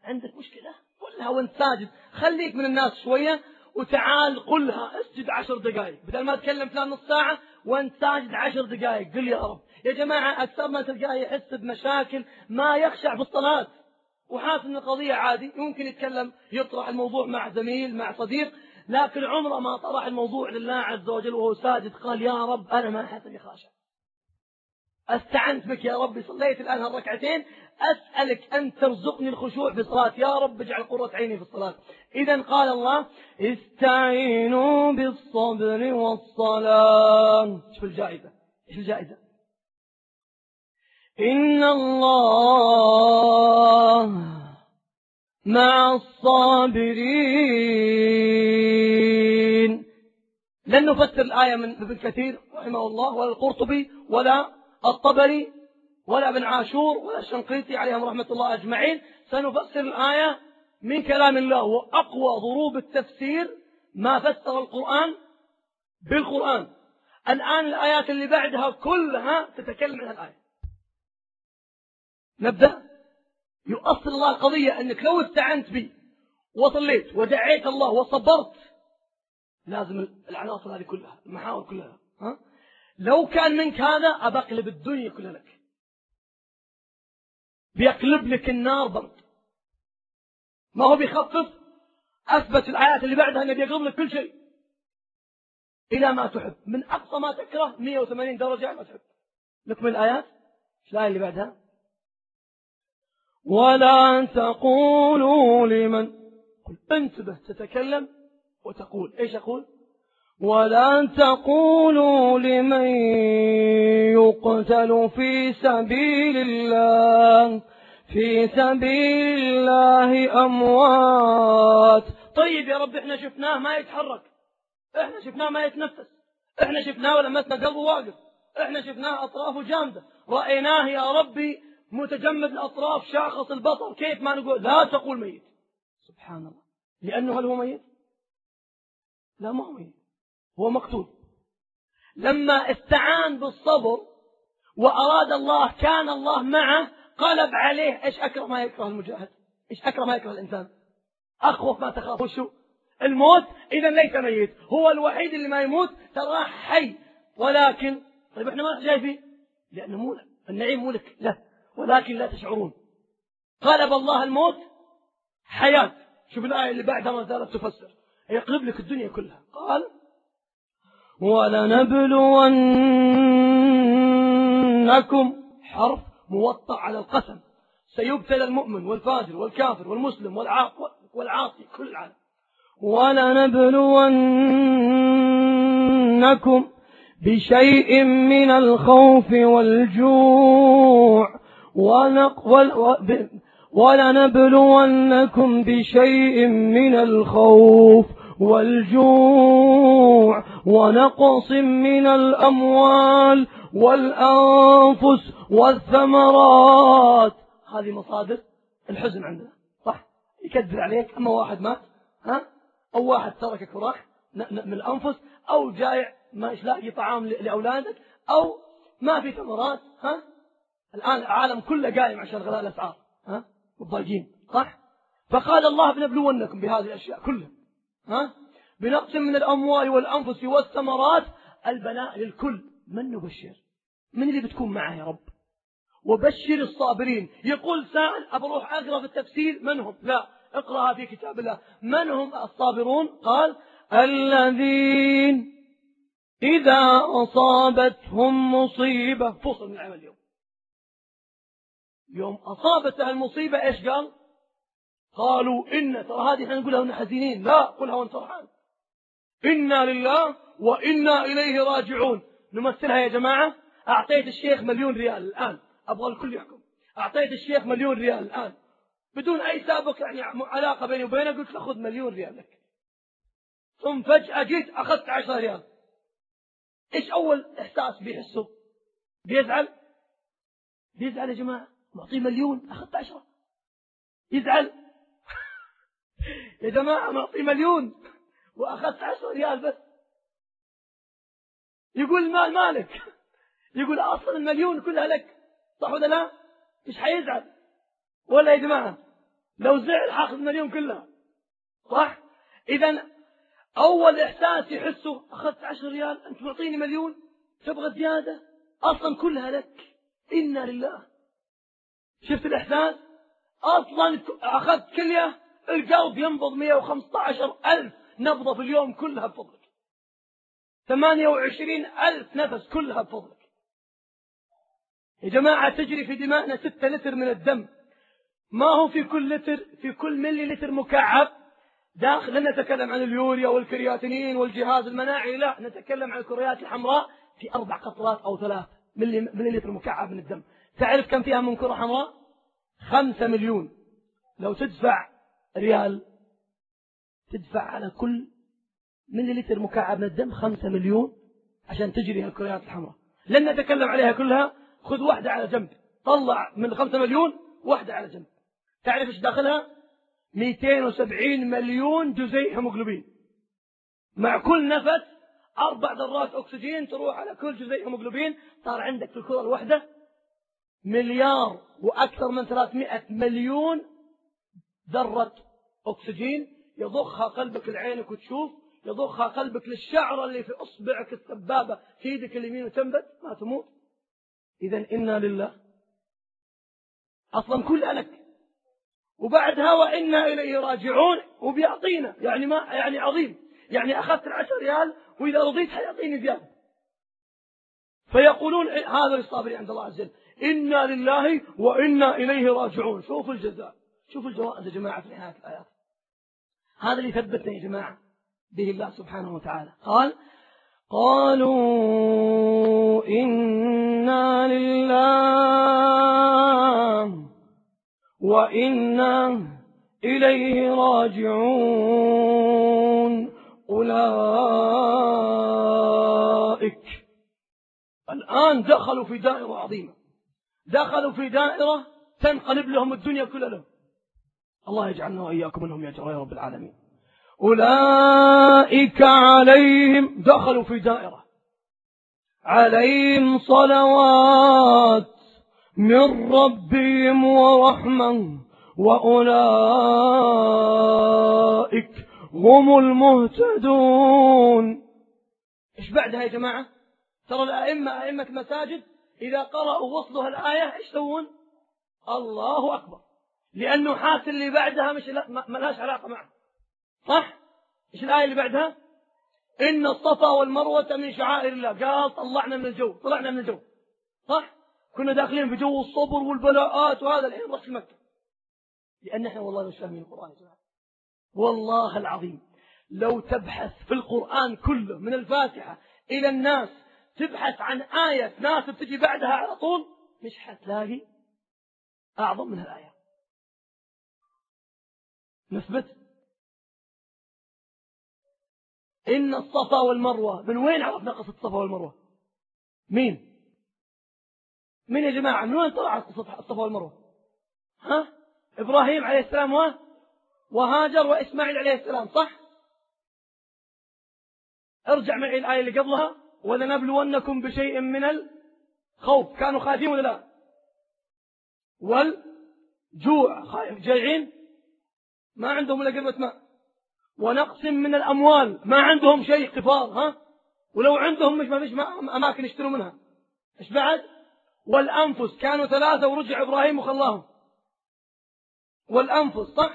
عندك مشكلة؟ قلها وانت ساجد. خليك من الناس شوية وتعال قلها اسجد عشر دقائق بدل ما تكلم فلان نص ساعة وانت ساجد عشر دقائق قل يا رب. يا جماعة أكثر ما تلقاه يحس بمشاكل ما يخشع في الصلاة. وحاسس أن القضية عادي يمكن يتكلم يطرح الموضوع مع زميل مع صديق لكن عمره ما طرح الموضوع لله عز وجل وهو ساجد قال يا رب أنا ما أحس إني خاشع. أستعنت بك يا ربي صليت الآن هالركعتين أسألك أن ترزقني الخشوع في الصلاة. يا رب اجعل قرة عيني في الصلاة. إذا قال الله استعينوا بالصبر والصلاة. شوف الجائزة. إيش الجائزة؟ إن الله مع الصابرين. لن نفسر الآية من ابن كثير رحمه الله ولا القرطبي ولا الطبري ولا ابن عاشور ولا الشنقيطي عليهم رحمة الله أجمعين. سنفسر الآية من كلام الله وأقوى ضروب التفسير ما فسر القرآن بالقرآن. الآن الآيات اللي بعدها كلها تتكلم عن الآية. نبدأ؟ يؤصل الله القضية أنك لو استعنت بي وصليت ودعيت الله وصبرت لازم العناصر هذه كلها المحاور كلها ها؟ لو كان منك هذا أبقلب الدنيا كلها لك. بيقلب لك النار برد. ما هو بيخفف؟ أثبت الآيات اللي بعدها أنه بيقلب لك كل شيء. إلى ما تحب. من أقصى ما تكره 180 درجة ما تحب. نكمل الآيات؟ الآية اللي بعدها؟ ولا تقولوا لمن انتبه تتكلم وتقول. إيش أقول؟ ولا تقولوا لمن يقتل في سبيل الله في سبيل الله أموات. طيب يا رب إحنا شفناه ما يتحرك. إحنا شفناه ما يتنفس. إحنا شفناه ولمسنا قلبه واقف. إحنا شفناه أطرافه جامدة. رأيناه يا ربي متجمد الأطراف شاخص البطر كيف ما نقول؟ لا تقول ميت. سبحان الله. لأنه هل هو ميت؟ لا ما هو ميت. هو مقتول. لما استعان بالصبر وأراد الله كان الله معه قلب عليه إيش أكره ما يكره المجاهد؟ إيش أكره ما يكره الإنسان؟ أخوف ما تخاف. وشو؟ الموت إذا ليس ميت. هو الوحيد اللي ما يموت تراه حي. ولكن طيب إحنا ما شايفين؟ لأنه مو النعيم مو لك. لا. ولكن لا تشعرون. قلب الله الموت حياة. شوف الآية اللي بعدها ما زالت تفسر. يقلب لك الدنيا كلها. قال ولنبلونكم حرف موطع على القسم. سيبتلى المؤمن والفاجر والكافر والمسلم والعاصي كل العالم. ولنبلونكم بشيء من الخوف والجوع. ولنبلونكم بشيء من الخوف والجوع ونقص من الأموال والأنفس والثمرات. هذه مصادر الحزن عندنا. صح؟ يكذب عليك. أما واحد مات ها؟ أو واحد تركك وراح من الأنفس أو جايع ما لاقي طعام لأولادك أو ما في ثمرات ها؟ الآن العالم كله قايم عشان غلاء الأسعار. ها؟ متضايقين. صح؟ فقال الله بنبلونكم بهذه الأشياء كلها. ها؟ بنقص من الأموال والأنفس والثمرات البلاء للكل. من نبشر؟ من اللي بتكون معه يا رب؟ وبشر الصابرين. يقول سائل أبروح أقرأ في التفسير من هم؟ لا اقرأها في كتاب الله. من هم الصابرون؟ قال الذين إذا أصابتهم مصيبة. فصل من العمل اليوم. يوم أصابته المصيبة إيش قال؟ قالوا إن ترى هذه إحنا نقولها حزينين. لا قلها وأنت فرحان. إنا لله وإنا إليه راجعون. نمثلها يا جماعة. أعطيت الشيخ مليون ريال الآن. أبغى الكل يحكم. أعطيت الشيخ مليون ريال الآن. بدون أي سابق يعني علاقة بيني وبينه قلت له خذ مليون ريال لك. ثم فجأة جيت أخذت عشرة ريال. إيش أول إحساس بيحسه؟ بيزعل؟ بيزعل يا جماعة؟ معطيه مليون أخذت عشرة. يزعل. [LAUGHS] يا جماعة معطيه مليون. وأخذت عشرة ريال بس. يقول المال مالك. يقول أصلا المليون كلها لك. صح ولا لا؟ مش حيزعل. ولا يا جماعة لو زعل حاخذ المليون كلها. صح؟ إذا أول إحساس يحسه أخذت عشر ريال أنت معطيني مليون؟ تبغى زيادة؟ أصلا كلها لك. إنا لله. شفت الإحساس أصلا أخذت كلية القلب ينبض 115 ألف نبضة في اليوم كلها بفضلك. 28 ألف نفس كلها بفضلك. يا جماعة تجري في دماءنا 6 لتر من الدم. ما هو في كل لتر في كل ملي لتر مكعب؟ داخل لا نتكلم عن اليوريا والكرياتينين والجهاز المناعي لا نتكلم عن الكريات الحمراء في أربع قطرات أو ثلاث ملي, ملي لتر مكعب من الدم. تعرف كم فيها من كرة حمراء؟ خمسة مليون. لو تدفع ريال تدفع على كل ملي لتر مكعب من الدم خمسة مليون عشان تجري الكريات الحمراء. لن نتكلم عليها كلها خذ واحدة على جنب. طلع من خمسة مليون واحدة على جنب. تعرف إيش داخلها؟ 270 مليون جزيء هيموغلوبين. مع كل نفس أربع ذرات أكسجين تروح على كل جزيء هيموغلوبين. صار عندك في الكرة الواحدة مليار وأكثر من 300 مليون ذرة أكسجين. يضخها قلبك لعينك وتشوف يضخها قلبك للشعرة اللي في إصبعك السبابة في يدك اليمين وتنبت ما تموت. إذا إنا لله. أصلا كلها لك وبعدها وإنا إليه راجعون وبيعطينا. يعني ما يعني عظيم. يعني أخذت العشر ريال وإذا رضيت حيعطيني زيادة. فيقولون هذا للصابرين عند الله عز وجل. إنا لله وإنا إليه راجعون. شوفوا الجزاء. شوفوا الجوائز يا جماعة في نهاية الآيات. هذا اللي ثبتنا يا جماعة به الله سبحانه وتعالى. قال قالوا إنا لله وإنا إليه راجعون. أولئك الآن دخلوا في دائرة عظيمة. دخلوا في دائرة تنقلب لهم الدنيا كلها. لهم الله يجعلنا وإياكم منهم يا رب العالمين. أولئك عليهم دخلوا في دائرة. عليهم صلوات من ربهم ورحمة. وأولئك هم المهتدون. إيش بعدها يا جماعة؟ ترى الأئمة أئمة مساجد إذا قرأوا وصلها الآية إيش يسوون؟ الله أكبر. لأنه حاس اللي بعدها مش ما لهاش علاقة معه. صح؟ إيش الآية اللي بعدها؟ إن الصفا والمروة من شعائر الله. قال طلعنا من الجو طلعنا من الجو. صح؟ كنا داخلين في جو الصبر والبلاءات وهذا الحين رأس مكة. لأن إحنا والله مش فاهمين القرآن يا جماعة. والله العظيم لو تبحث في القرآن كله من الفاتحة إلى الناس تبحث عن آية ناس تجي بعدها على طول مش حتلاقي أعظم من الآية. نثبت. إن الصفا والمروة من وين عرفنا قصة الصفا والمروة؟ مين؟ مين يا جماعة؟ من وين طلعت قصة الصفا والمروة؟ ها؟ إبراهيم عليه السلام و وهاجر وإسماعيل عليه السلام صح؟ ارجع معي الآية اللي قبلها. ولنبلونكم بشيء من الخوف. كانوا خايفين ولا لا؟ والجوع خايف. جايعين؟ ما عندهم إلا قربة ماء. ونقص من الأموال. ما عندهم شيء قفار ها؟ ولو عندهم مش ما فيش أماكن يشتروا منها. إيش بعد؟ والأنفس. كانوا ثلاثة ورجع إبراهيم وخلاهم. والأنفس صح؟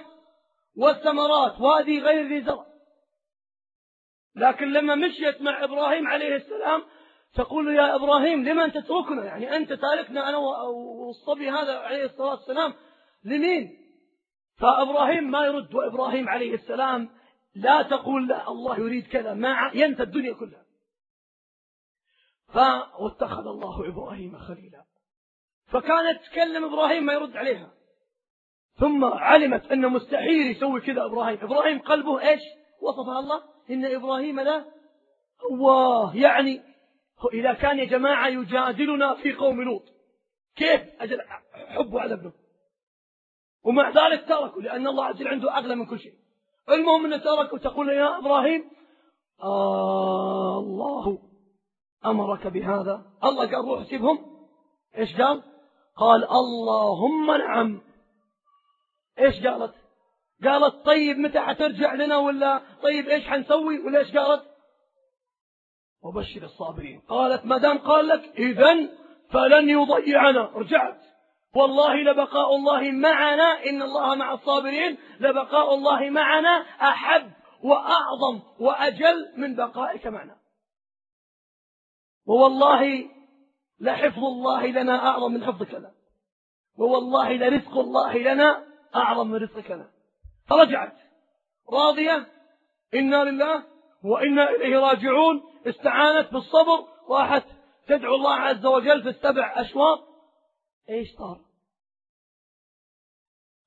والثمرات. وادي غير ذي زرع. لكن لما مشيت مع إبراهيم عليه السلام تقول يا إبراهيم لمن تتركنا؟ يعني أنت تاركنا أنا والصبي هذا عليه الصلاة والسلام. لمين؟ فإبراهيم ما يرد وإبراهيم عليه السلام لا تقول لا الله يريد كذا ما ينسى الدنيا كلها. فاتخذ الله إبراهيم خليلا. فكانت تكلم إبراهيم ما يرد عليها. ثم علمت أنه مستحيل يسوي كذا إبراهيم. إبراهيم قلبه إيش؟ وصفها الله. إن إبراهيم لا. الله يعني إذا كان يا جماعة يجادلنا في قوم لوط كيف؟ أجل حبه على ابنه ومع ذلك تركوا لأن الله عز وجل عنده أغلى من كل شيء. المهم أنه تركوا تقول يا إبراهيم آه الله أمرك بهذا. الله قال روح سيبهم. إيش قال؟ قال اللهم نعم. إيش قالت؟ قالت طيب متى حترجع لنا ولا طيب إيش حنسوي ولا إيش قالت وبشر الصابرين. قالت ما دام قال لك إذا فلن يضيعنا. رجعت. والله لبقاء الله معنا. إن الله مع الصابرين. لبقاء الله معنا أحب وأعظم وأجل من بقائك معنا. ووالله لحفظ الله لنا أعظم من حفظك لنا. ووالله لرزق الله لنا أعظم من رزقك لنا. فرجعت راضية. إنا لله وإنا إليه راجعون. استعانت بالصبر. راحت تدعو الله عز وجل في السبع أشواط. إيش صار؟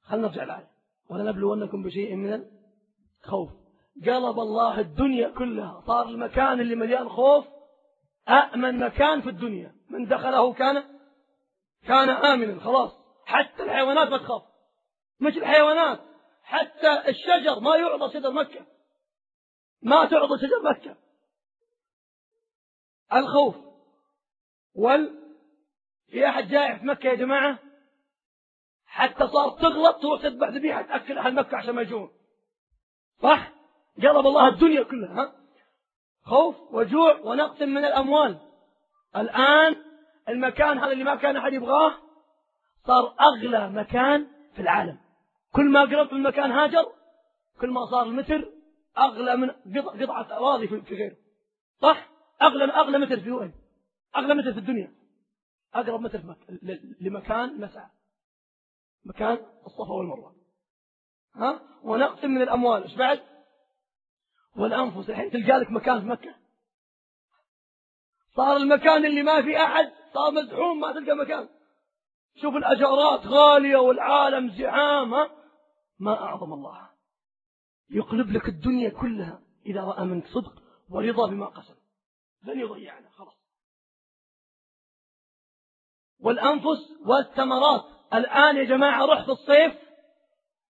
خلنا نرجع الآية. ولنبلونكم بشيء من الخوف. قلب الله الدنيا كلها. صار المكان اللي مليان خوف أأمن مكان في الدنيا. من دخله كان كان آمنا. خلاص. حتى الحيوانات ما تخاف. مش الحيوانات. حتى الشجر ما يعضى شجر مكة. ما تعضى شجر مكة. الخوف وال في أحد جائع في مكة يا جماعة حتى صار تغلط تروح تذبح ذبيحة تأكل أهل مكة عشان ما يجون صح؟ قلب الله الدنيا كلها ها؟ خوف وجوع ونقص من الأموال. الآن المكان هذا اللي ما كان أحد يبغاه صار أغلى مكان في العالم. كل ما قربت من مكان هاجر كل ما صار المتر أغلى من قطعة أراضي في غيره. صح؟ أغلى أغلى متر في وين؟ أغلى متر في الدنيا. أقرب متر في مكة لمكان مسعى. مكان الصفا والمروة. ها؟ ونقسم من الأموال. إيش بعد؟ والأنفس. الحين تلقى لك مكان في مكة. صار المكان اللي ما في أحد صار مزحوم ما تلقى مكان. شوف الأجارات غالية والعالم زحام ما أعظم الله. يقلب لك الدنيا كلها إذا رأى منك صدق ورضا بما قسم. لن يضيعنا خلاص. والأنفس والثمرات. الآن يا جماعة رحت الصيف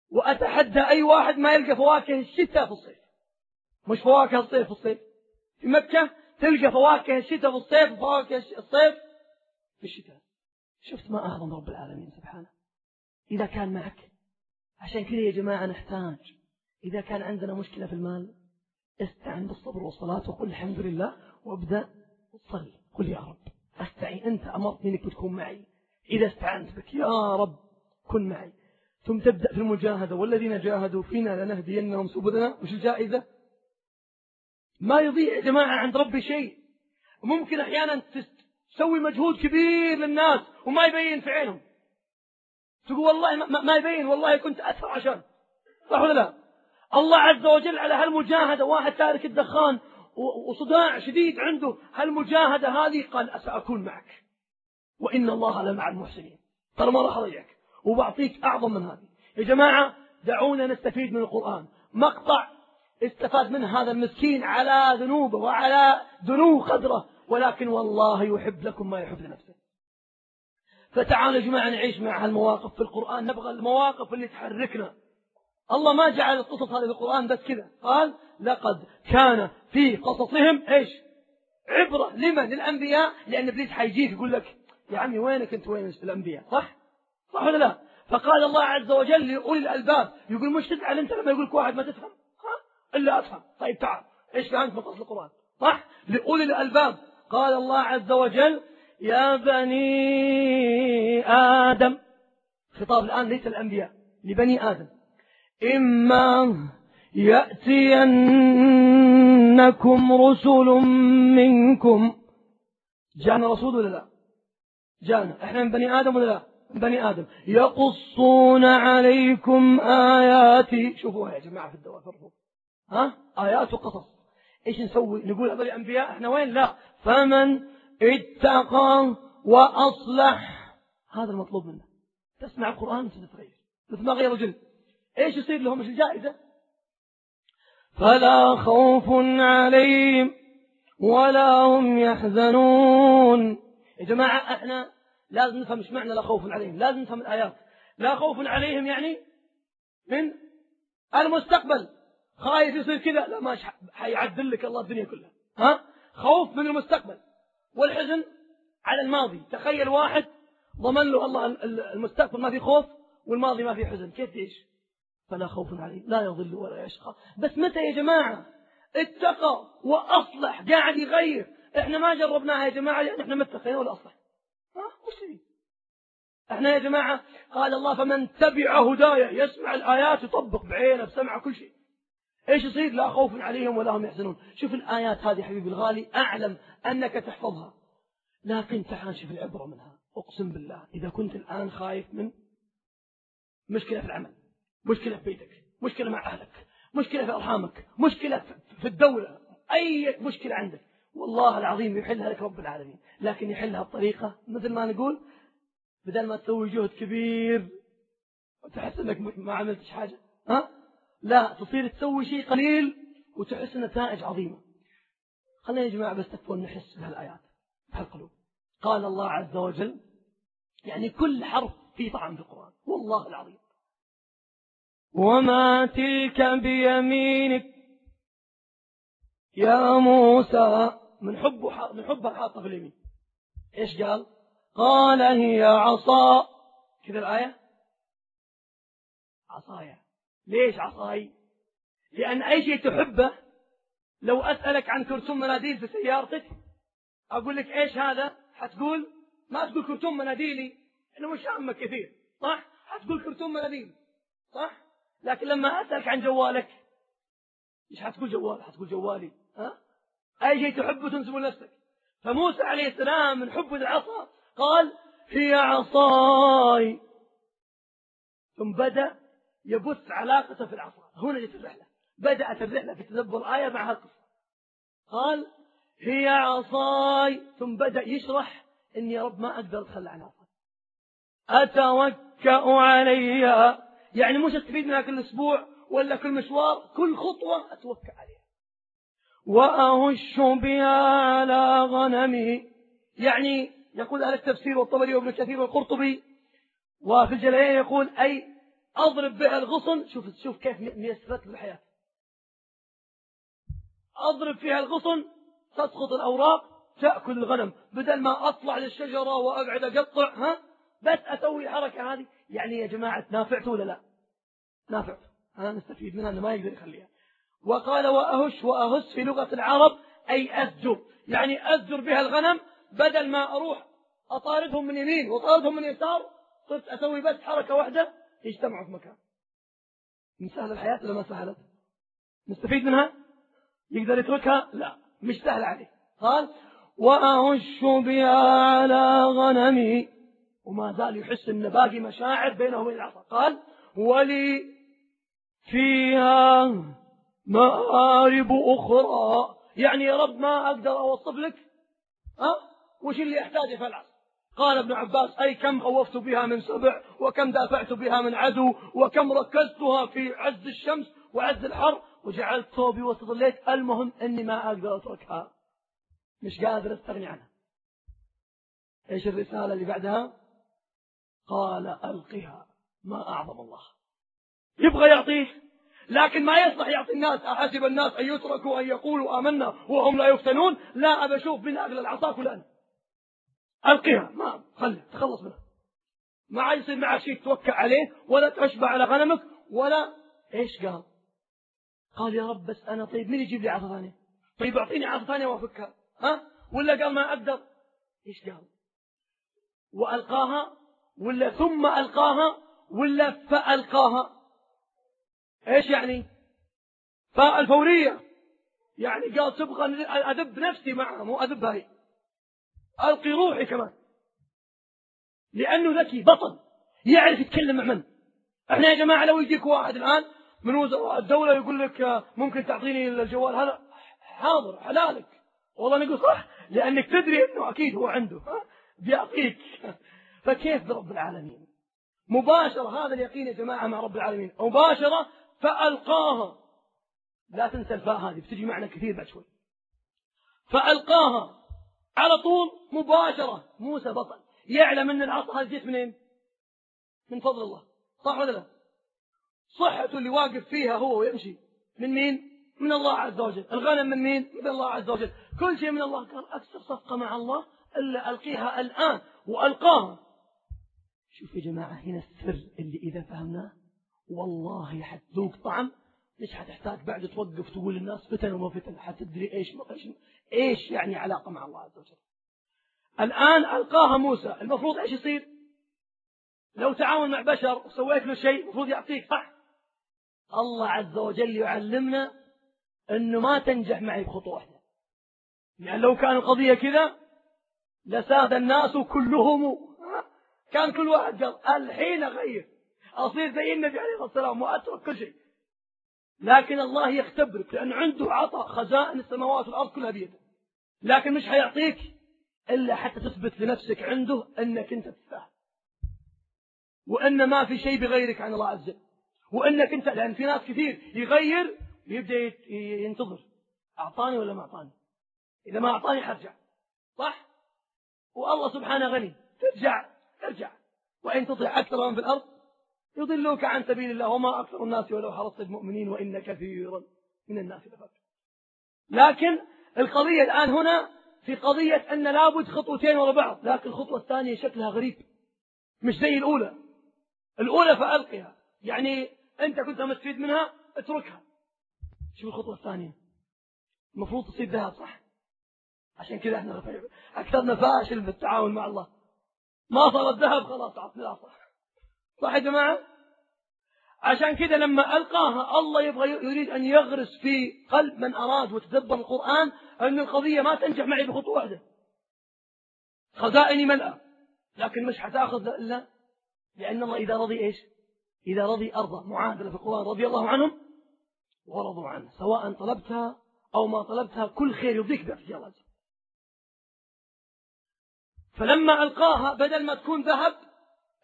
وأتحدى أي واحد ما يلقى فواكه الشتاء في الصيف. مش فواكه الصيف في الصيف. في مكة تلقى فواكه الشتاء في الصيف وفواكه الصيف في الشتاء. شفت ما أعظم رب العالمين سبحانه. إذا كان معك عشان كذا يا جماعة نحتاج. إذا كان عندنا مشكلة في المال استعن بالصبر والصلاة وقل الحمد لله وابدأ صل. قل يا رب أستعين. أنت أمرتني أنك تكون معي. إذا استعنت بك يا رب كن معي. ثم تبدأ في المجاهدة. والذين جاهدوا فينا لنهدينهم سبلنا. وش الجائزة؟ ما يضيع يا جماعة عند ربي شيء. ممكن أحيانا تسوي مجهود كبير للناس وما يبين في عينهم تقول والله ما يبين والله كنت أثر عشان. صح ولا لا؟ الله عز وجل على هالمجاهدة واحد تارك الدخان وصداع شديد عنده هالمجاهدة هذه قال سأكون معك. وإن الله لمع المحسنين. ترى ما راح أضيعك. وبعطيك أعظم من هذه. يا جماعة دعونا نستفيد من القرآن. مقطع استفاد منه هذا المسكين على ذنوبه وعلى ذنوب قدره. ولكن والله يحب لكم ما يحب لنفسه. فتعالوا يا جماعة نعيش مع هالمواقف في القرآن نبغى المواقف اللي تحركنا. الله ما جعل القصص هذه في القرآن بس كذا. قال لقد كان في قصصهم إيش؟ عبرة. لمن للأنبياء. لأن إبليس حيجيك يقول لك يا عمي وينك أنت؟ وين الأنبياء. صح؟ صح ولا لا؟ فقال الله عز وجل لأولي الألباب. يقول مش تزعل أنت لما يقول لك واحد ما تفهم؟ ها؟ إلا أفهم. طيب تعال. إيش فهمت من قصص القرآن؟ صح؟ لأولي الألباب. قال الله عز وجل يا بني آدم. خطاب الآن ليس الأنبياء لبني آدم. إما يأتينكم رسل منكم. جاءنا رسول ولا لا؟ جاءنا. إحنا من بني آدم ولا لا؟ من بني آدم. يقصون عليكم آياتي. شوفوها يا جماعة في الدوافر ها؟ آيات وقصص. إيش نسوي؟ نقول هذول الأنبياء إحنا وين؟ لا. فمن اتقى وأصلح. هذا المطلوب منه. تسمع القرآن تتغير مثل ما غير الجن. إيش يصير لهم؟ إيش الجائزة؟ فلا خوف عليهم ولا هم يحزنون. يا جماعة إحنا لازم نفهم إيش معنى لا خوف عليهم. لازم نفهم الآيات. لا خوف عليهم يعني من المستقبل. خايف يصير كذا. لا ما حيعدل لك الله الدنيا كلها. ها؟ خوف من المستقبل. والحزن على الماضي. تخيل واحد ضمن له الله المستقبل ما في خوف والماضي ما في حزن. كيف تعيش فلا خوف عليهم. لا يضل ولا يشقى. بس متى يا جماعة؟ اتقى وأصلح. قاعد يغير. إحنا ما جربناها يا جماعة. لأن إحنا متقين ولا أصلح. إحنا يا جماعة قال الله فمن تبع هدايا يسمع الآيات يطبق بعينه بسمعه كل شيء. إيش يصير؟ لا خوف عليهم ولا هم يحزنون. شوف الآيات هذه حبيبي الغالي أعلم أنك تحفظها. لكن تعال شوف العبرة منها. أقسم بالله إذا كنت الآن خايف من مشكلة في العمل مشكلة في بيتك مشكلة مع أهلك مشكلة في أرحامك مشكلة في الدولة أي مشكلة عندك والله العظيم يحلها لك رب العالمين. لكن يحلها بطريقة مثل ما نقول بدل ما تسوي جهد كبير وتحس إنك ما عملتش حاجة. ها؟ لا تصير تسوي شيء قليل وتحس نتائج عظيمة. خلينا يا جماعة بس تكفون نحس بهالآيات بهالقلوب. قال الله عز وجل يعني كل حرف فيه طعم في القرآن. والله العظيم. وما تلك بيمينك يا موسى. من حبه من حبها حاطه في اليمين. إيش قال؟ قال هي عصا. كذا الآية؟ عصايا. ليش عصاي؟ لأن أي شيء تحبه لو أسألك عن كرتون مناديل في سيارتك أقول لك إيش هذا؟ حتقول ما تقول كرتون مناديلي إنه مش همك كثير صح؟ حتقول كرتون مناديل صح؟ لكن لما أسألك عن جوالك مش حتقول جوال؟ حتقول جوالي ها؟ أي شيء تحبه تنسبه لنفسك. فموسى عليه السلام من حبه للعصا قال هي عصاي. ثم بدأ يبث علاقته في العصا. هنا جت الرحلة بدأت الرحلة في تدبر الآية مع القصة. قال هي عصاي. ثم بدأ يشرح إني يا رب ما أقدر أتخلى عن عصاي أتوكأ عليها. يعني مش أستفيد منها كل أسبوع ولا كل مشوار كل خطوة أتوكأ عليها. وأهش بها على غنمي يعني يقول أهل التفسير والطبري وابن كثير والقرطبي وفي الجلالين يقول أي أضرب بها الغصن. شوف شوف كيف ميسرت الحياة أضرب فيها الغصن تسقط الأوراق تأكل الغنم. بدل ما أطلع للشجرة وأقعد أقطع ها؟ بس أسوي الحركة هذه. يعني يا جماعة نافعت ولا لا؟ نافعت. أنا نستفيد منها أنه ما يقدر يخليها. وقال وأهش وأهس في لغة العرب أي أزجر يعني أزجر بها الغنم بدل ما أروح أطاردهم من يمين وأطاردهم من يسار صرت أسوي بس حركة واحدة يجتمعوا في مكان. من سهل الحياة ولا ما سهلت؟ نستفيد منها؟ يقدر يتركها؟ لا مش سهل عليه. قال وأهش بها على غنمي. وما زال يحس أن باقي مشاعر بينه وبين العصا قال ولي فيها مآرب أخرى. يعني يا رب ما أقدر أوصف لك؟ ها؟ وش اللي أحتاجه في العصر؟ قال ابن عباس أي كم خوفت بها من سبع وكم دافعت بها من عدو وكم ركزتها في عز الشمس وعز الحر وجعلت ثوبي وتظليت المهم أني ما أقدر أتركها. مش قادر أستغني عنها. إيش الرسالة اللي بعدها؟ قال ألقها. ما أعظم الله. يبغى يعطيه لكن ما يصلح يعطي الناس. أحسب الناس أن يتركوا أن يقولوا آمنا وهم لا يفتنون؟ لا أبى أشوف من أغلى العصا فلان. ألقيها ما خلي تخلص منها. ما عاد يصير معك شيء توكل عليه ولا تشبع على غنمك ولا إيش قال؟ قال يا رب بس أنا طيب مين يجيب لي عصا ثانية؟ طيب أعطيني عصا ثانية وأفكها. ها؟ ولا قال ما أقدر؟ إيش قال؟ وألقاها ولا ثم ألقاها ولا فألقاها. إيش يعني؟ فاء الفورية. يعني قال تبغى أدب نفسي معها مو أدب هاي. ألقي روحي كمان. لأنه ذكي بطل. يعرف يتكلم مع من؟ إحنا يا جماعة لو يجيك واحد الآن من وزراء الدولة يقول لك ممكن تعطيني الجوال هذا؟ حاضر حلالك. والله نقول صح لأنك تدري أنه أكيد هو عنده. بيعطيك. فكيف برب العالمين؟ مباشرة هذا اليقين يا جماعة مع رب العالمين. مباشرة فألقاها. لا تنسى الفاء هذه بتجي معنا كثير بعد شوي. فألقاها. على طول مباشرة موسى بطل يعلم أن العصا هذه جت منين؟ من فضل الله صح ولا لا؟ صحته اللي واقف فيها هو ويمشي من مين؟ من الله عز وجل الغنم من مين؟ من الله عز وجل كل شيء من الله قال أكثر صفقة مع الله إلا ألقيها الآن وألقاها شوف يا جماعة هنا السر اللي إذا فهمناه والله حتذوق طعم مش حتحتاج بعد توقف تقول للناس فتن وما فتن حتدري إيش إيش إيش يعني علاقة مع الله عز وجل. الآن ألقاها موسى المفروض إيش يصير؟ لو تعاون مع بشر وسويت له شيء المفروض يعطيك صح؟ الله عز وجل يعلمنا إنه ما تنجح معي بخطوة واحدة. يعني لو كان القضية كذا لساد الناس كلهم كان كل واحد قال الحين أغير أصير زي النبي عليه الصلاة والسلام وأترك كل شيء لكن الله يختبرك لأنه عنده عطاء خزائن السماوات والأرض كلها بيده. لكن مش حيعطيك إلا حتى تثبت لنفسك عنده أنك أنت تستاهل. وأن ما في شيء بغيرك عن الله عز وجل. وأنك أنت لأن في ناس كثير يغير يبدأ ينتظر. أعطاني ولا ما أعطاني؟ إذا ما أعطاني حرجع. صح؟ والله سبحانه غني. ترجع ارجع وإن تطيع أكثر من في الأرض يضلوك عن سبيل الله وما أكثر الناس ولو حرصت المؤمنين وإن كثيرا من الناس لفاسقون لكن القضية الآن هنا في قضية أن لابد خطوتين ورا بعض لكن الخطوة الثانية شكلها غريب مش زي الأولى. الأولى فألقها يعني أنت كنت مستفيد منها اتركها. شوف الخطوة الثانية. المفروض تصير ذهب صح؟ عشان كذا إحنا أكثرنا فاشل في التعاون مع الله. ما صار الذهب خلاص عطني صح صح يا جماعة؟ عشان كذا لما ألقاها الله يبغى يريد أن يغرس في قلب من أراد وتدبر القرآن أن القضية ما تنجح معي بخطوة واحدة. خزائني ملأة لكن مش حتأخذ إلا لأن الله إذا رضي إيش؟ إذا رضي أرضى معادلة في القرآن رضي الله عنهم ورضوا عنه. سواء طلبتها أو ما طلبتها كل خير يرضيك بيعطيك الله فلما ألقاها بدل ما تكون ذهب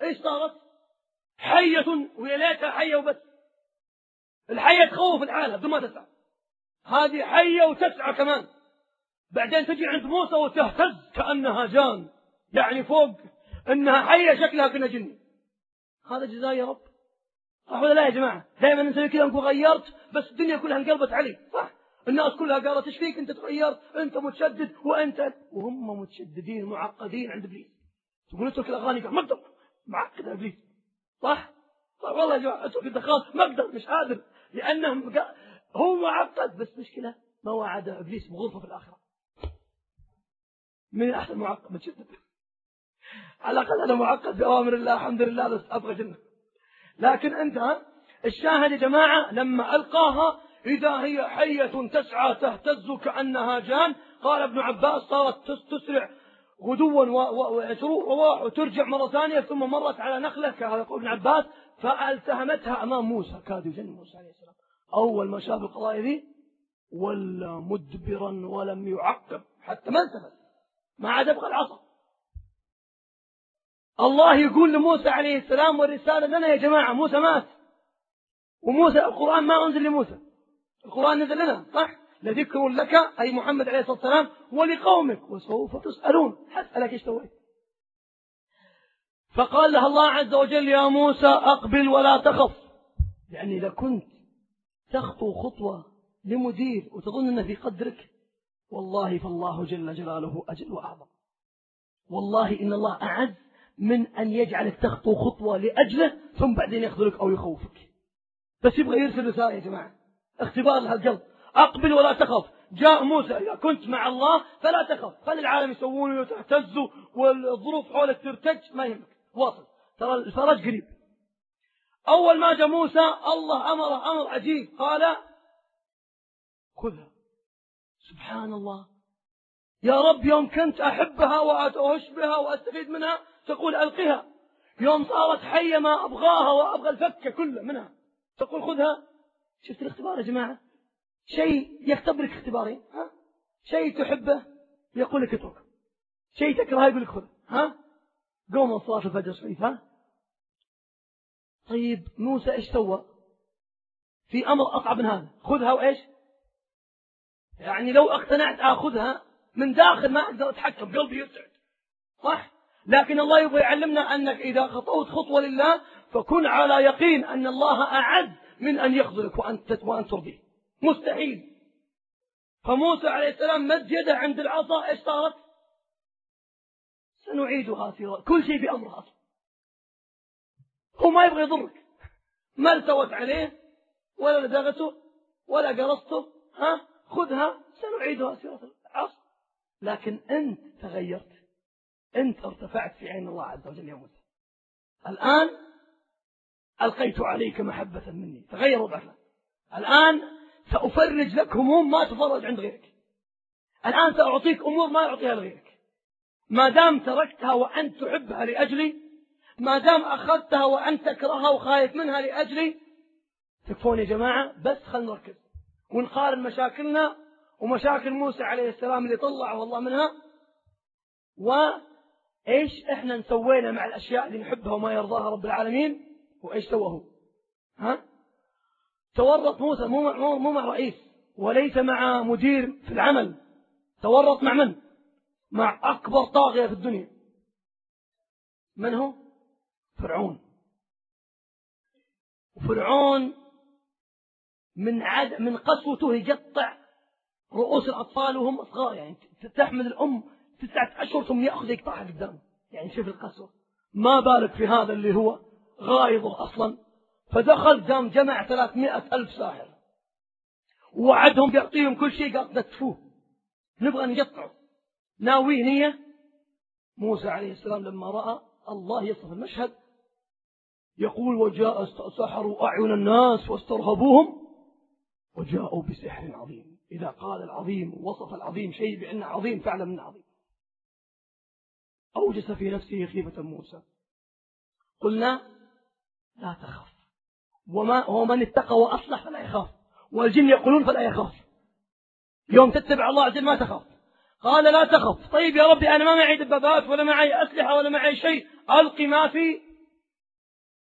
إيش صارت؟ حية ويا ليتها حية وبس. الحية تخوف العالم بدون ما تسعى. هذه حية وتسعى كمان. بعدين تجي عند موسى وتهتز كأنها جان يعني فوق إنها حية شكلها كنا جني هذا جزاء يا رب. صح ولا لا يا جماعة؟ دائما نسوي كذا نقول غيرت بس الدنيا كلها انقلبت علي. صح. الناس كلها قالت إيش فيك؟ أنت تغيرت أنت متشدد وأنت وهم متشددين معقدين عند إبليس. تقول اترك الأغاني ما أقدر. معقد إبليس. صح؟ صح. والله يا جماعة اترك الدخان ما أقدر مش قادر لأنهم هو معقد بس مشكلة ما وعد إبليس بغرفة في الآخرة. من أحسن معقد متشدد على الأقل أنا معقد بأوامر الله الحمد لله بس أبغى جنة. لكن أنت الشاهد يا جماعة لما ألقاها إذا هي حية تسعى تهتز كأنها جان. قال ابن عباس صارت تسرع غدوا وتروح وواح وترجع مرة ثانية ثم مرت على نخلة كما يقول ابن عباس فالتهمتها أمام موسى كاد يجن موسى عليه السلام. أول ما شاف القضايا ذي ولا مدبرا ولم يعقب حتى ما التفت ما عاد يبغى العصا. الله يقول لموسى عليه السلام والرسالة لنا يا جماعة موسى مات وموسى القرآن ما أنزل لموسى القرآن نزل لنا صح؟ لذكر لك أي محمد عليه الصلاة والسلام ولقومك وسوف تسألون حسألك إيش سويت فقال لها الله عز وجل يا موسى أقبل ولا تخف. يعني إذا كنت تخطو خطوة لمدير وتظن أنه في قدرك والله فالله جل جلاله أجل وأعظم. والله إن الله أعز من أن يجعلك تخطو خطوة لأجله ثم بعدين يخذلك أو يخوفك. بس يبغى يرسل رسالة يا جماعة. اختبار لهالقلب أقبل ولا تخف. جاء موسى إذا كنت مع الله فلا تخف. خلي العالم يسوون وتهتزوا والظروف حولك ترتج ما يهمك. واصل. ترى الفرج قريب. أول ما جاء موسى الله أمر أمر عجيب. قال خذها. سبحان الله. يا رب يوم كنت أحبها وأتوهش بها وأستفيد منها تقول ألقها. يوم صارت حية ما أبغاها وأبغى الفكة كله منها تقول خذها. شفت الاختبار يا جماعة؟ شيء يختبرك اختبارين ها؟ شيء تحبه يقول لك اترك شيء تكرهه يقول لك خذ ها؟ قوم صلاة الفجر شوي ها؟ طيب موسى إيش سوى؟ في أمر أصعب من هذا. خذها وإيش؟ يعني لو اقتنعت آخذها من داخل ما أقدر أتحكم قلبي يسعد. صح؟ لكن الله يبغى يعلمنا أنك إذا خطوت خطوة لله فكن على يقين أن الله أعد من أن يخذلك وأنت وأن ترضيه. مستحيل. فموسى عليه السلام مد يده عند العصا إيش صارت؟ سنعيدها سيرا كل شيء بأمرها هو ما يبغى يضرك. ما التوت عليه ولا لدغته ولا قرصته ها؟ خذها سنعيدها سيرة العصر لكن أنت تغيرت. أنت ارتفعت في عين الله عز وجل يا موسى. الآن ألقيت عليك محبة مني. تغير وضعك. الآن سأفرج لك هموم ما تفرج عند غيرك. الآن سأعطيك أمور ما يعطيها لغيرك. ما دام تركتها وأنت تحبها لأجلي ما دام أخذتها وأنت تكرهها وخايف منها لأجلي تكفون يا جماعة بس خلنا نركز. ونقارن مشاكلنا ومشاكل موسى عليه السلام اللي طلعه الله منها. وإيش إحنا نسوينا مع الأشياء اللي نحبها وما يرضاها رب العالمين؟ وإيش سوى هو؟ ها؟ تورط موسى مو مع, مو مع رئيس وليس مع مدير في العمل. تورط مع من؟ مع أكبر طاغية في الدنيا. من هو؟ فرعون. وفرعون من عد من قسوته يقطع رؤوس الأطفال وهم صغار يعني تحمل الأم تسعة أشهر ثم يأخذ يقطعها قدام. يعني شوف القسوة. ما بالك في هذا اللي هو غايضه أصلا؟ فدخل قام جمع ثلاثمائة ألف ساحر. ووعدهم بيعطيهم كل شيء قال نتفوه نبغى نقطعه. ناوي نية؟ موسى عليه السلام لما رأى الله يصف المشهد يقول وجاء سحروا أعين الناس واسترهبوهم وجاءوا بسحر عظيم. إذا قال العظيم وصف العظيم شيء بأنه عظيم فعلا من عظيم. أوجس في نفسه خيفة موسى. قلنا لا تخف. وما ومن اتقى وأصلح فلا يخاف. والجن يقولون فلا يخاف. يوم تتبع الله عز وجل ما تخاف. قال لا تخف. طيب يا ربي أنا ما معي دبابات ولا معي أسلحة ولا معي شيء. ألقي ما في.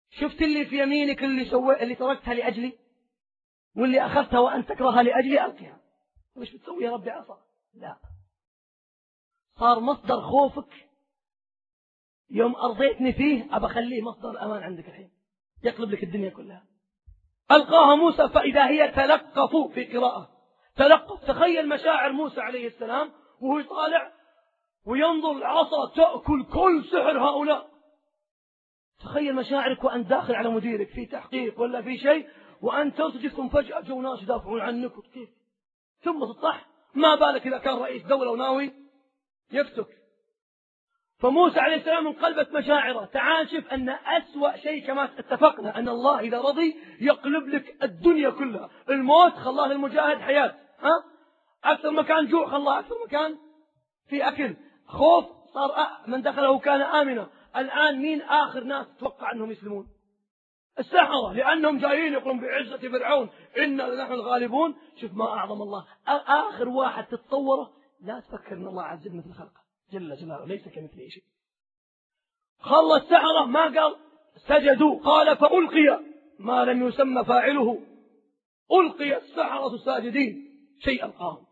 شفت اللي في يمينك اللي سوي اللي تركتها لأجلي؟ واللي أخذتها وأنت تكرهها لأجلي ألقيها. وش بتسوي يا ربي عصا؟ لا. صار مصدر خوفك. يوم أرضيتني فيه أبى أخليه مصدر الأمان عندك الحين. يقلب لك الدنيا كلها. ألقاها موسى فإذا هي تلقف في قراءة. تلقف تخيل مشاعر موسى عليه السلام وهو يطالع وينظر العصا تأكل كل سحر هؤلاء. تخيل مشاعرك وأنت داخل على مديرك في تحقيق ولا في شيء وأنت ترتجف فجأة جو ناس يدافعون عنك كيف ثم تطح ما بالك إذا كان رئيس دولة وناوي؟ يفتك. فموسى عليه السلام انقلبت مشاعره. تعال شوف أن أسوأ شيء كما اتفقنا أن الله إذا رضي يقلب لك الدنيا كلها. الموت خلاه المجاهد حياة ها؟ أكثر مكان جوع خلاه أكثر مكان في أكل. خوف صار من دخله كان آمنا. الآن مين آخر ناس تتوقع أنهم يسلمون؟ السحرة لأنهم جايين يقولون بعزة فرعون إنا نحن الغالبون. شوف ما أعظم الله. آخر واحد تتصوره لا تفكر أن الله عز وجل مثل خلقه. جل جلاله ليس كمثله شيء. خلى السحرة ما قال؟ سجدوا قال فألقي ما لم يسمى فاعله. ألقي السحرة ساجدين شيء ألقاهم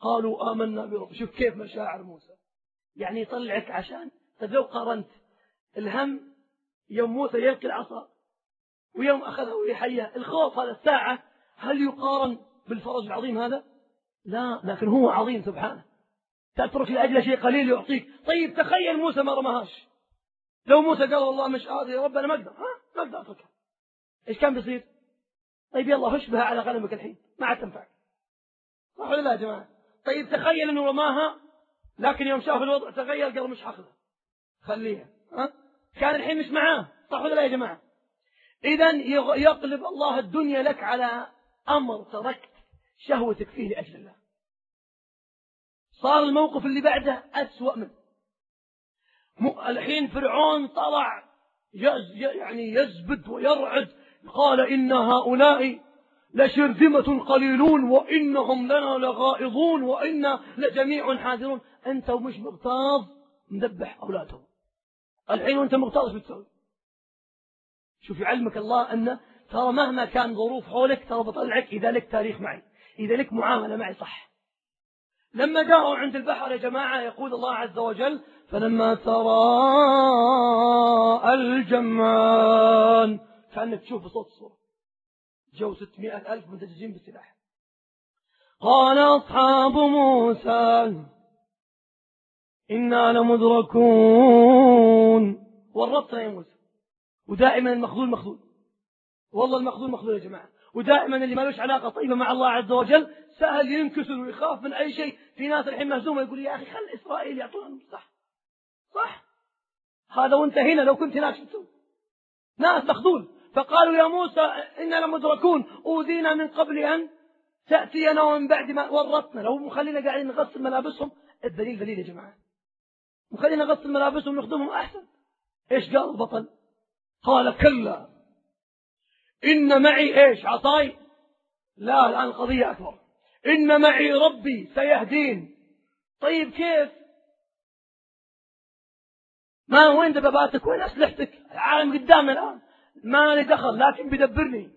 قالوا آمنا برب شوف كيف مشاعر موسى. يعني يطلعك عشان طيب لو قارنت الهم يوم موسى يلقي العصا ويوم أخذه لحية الخوف هذا الساعة هل يقارن بالفرج العظيم هذا؟ لا لكن هو عظيم سبحانه. تترك لأجل شيء قليل يعطيك. طيب تخيل موسى ما رماهاش. لو موسى قال والله مش قادر يا رب أنا ما أقدر. ها؟ ما أقدر أتركها. إيش كان بيصير؟ طيب يلا هشبها على غنمك الحين. ما عاد تنفع صح ولا لا يا جماعة؟ طيب تخيل أنه رماها لكن يوم شاف الوضع تغير قال مش حاخذها. خليها. ها؟ كان الحين مش معاه. صح ولا لا يا جماعة؟ إذا يقلب الله الدنيا لك على أمر تركت شهوتك فيه لأجل الله. صار الموقف اللي بعده أسوأ منه. الحين فرعون طلع يز يعني يزبد ويرعد قال إن هؤلاء لشرذمة قليلون وإنهم لنا لغائظون وإنا لجميع حاذرون. أنت ومش مغتاظ مذبح أولادهم. الحين وأنت مغتاظ إيش بتسوي؟ شوف يعلمك الله أن ترى مهما كان ظروف حولك ترى بطلعك إذا لك تاريخ معي إذا لك معاملة معي صح. لما جاءوا عند البحر يا جماعة يقول الله عز وجل فلما ترى الجمان كأنك تشوف بصوت الصورة. جو ستمائة ألف مدججين بالسلاح. قال أصحاب موسى إنا لمدركون. ورطنا يا موسى. ودائما المخذول مخذول. والله المخذول مخذول يا جماعة. ودائما اللي ما له علاقة طيبة مع الله عز وجل سهل ينكسر ويخاف من أي شيء. في ناس الحين مهزومة يقول يا أخي خل إسرائيل يعطونا صح. صح. هذا وانت هنا لو كنت هناك شو ناس مخذول. فقالوا يا موسى إنا لمدركون. أوذينا من قبل أن تأتينا ومن بعد ما ورطنا. لو مخلينا قاعدين نغسل ملابسهم. الدليل دليل يا جماعة. مخلينا نغسل ملابسهم ونخدمهم أحسن. إيش قال البطل؟ قال كلا. إن معي إيش؟ عطاي لا الآن القضية أكبر. إن معي ربي سيهدين. طيب كيف؟ ما وين دباباتك؟ وين أسلحتك؟ العالم قدامنا الآن. ما لي دخل لكن بيدبرني.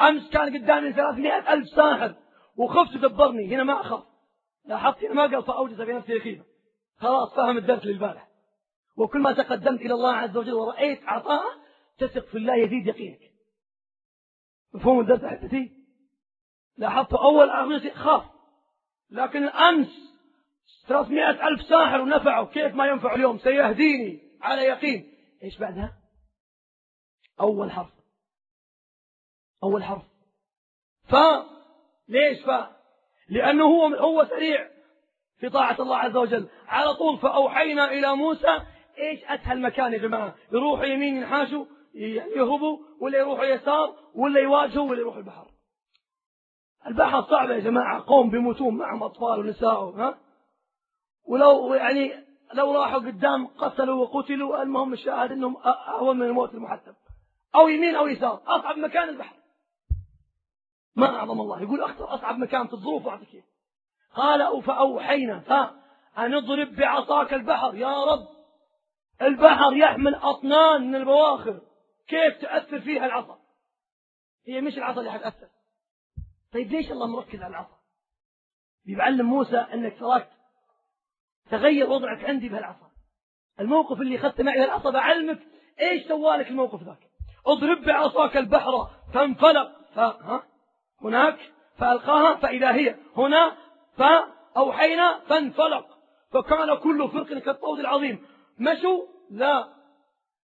أمس كان قدامي ثلاثمائة ألف ساحر وخفت دبرني. هنا ما أخاف. لاحظت هنا ما قال فأوجز في نفسي خيفة خلاص فهم الدرس للبارح وكل ما تقدمت إلى الله عز وجل ورأيت عطاءه تثق في الله يزيد يقينك. مفهوم الدرس حتتي لاحظت أول أغنية خاف. لكن أمس 300 ألف ساحر ونفعوا. كيف ما ينفع اليوم؟ سيهديني على يقين. إيش بعدها؟ أول حرف. أول حرف. ف ليش ف؟ لأنه هو هو سريع في طاعة الله عز وجل. على طول فأوحينا إلى موسى إيش أسهل مكان يا جماعة؟ يروحوا يمين ينحاشوا يهربوا ولا يروحوا يسار ولا يواجهوا ولا يروحوا البحر. البحر صعب يا جماعة قوم بيموتون معهم أطفال ونساء ها؟ ولو يعني لو راحوا قدام قتلوا وقتلوا المهم الشاهد إنهم أهون من الموت المحتم. أو يمين أو يسار أصعب مكان البحر. ما أعظم الله يقول أختر أصعب مكان في الظروف وأعطيك قال فأوحينا فأن اضرب بعصاك البحر يا رب. البحر يحمل أطنان من البواخر. كيف تأثر فيها العصا؟ هي مش العصا اللي حتأثر. طيب ليش الله مركز على العصا؟ بيعلم موسى أنك تراك تغير وضعك عندي بهالعصا. الموقف اللي أخذت معي العصا بعلمك إيش سوالك الموقف ذاك. اضرب بعصاك البحر فانفلق. ها؟ هناك فألقاها فإذا هي هنا فأوحينا فانفلق. فكان كل فرق كالطود العظيم. مشوا؟ لا.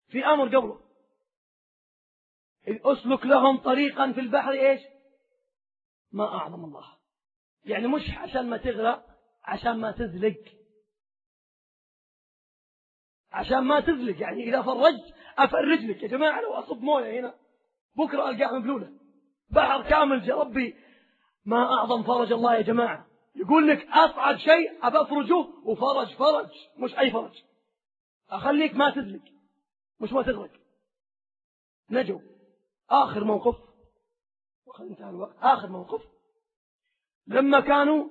في أمر قبله. أسلك لهم طريقا في البحر إيش؟ ما أعظم الله. يعني مش عشان ما تغرق عشان ما تزلق. عشان ما تزلق. يعني إذا فرجت أفرج لك يا جماعة لو أصب موية هنا بكرة ألقاها مبلولة. بحر كامل يا ربي. ما أعظم فرج الله يا جماعة. يقول لك أصعد شيء أفرجه وفرج فرج مش أي فرج. أخليك ما تزلق مش ما تغرق. نجوا آخر موقف. انتهى الوقت. آخر موقف. لما كانوا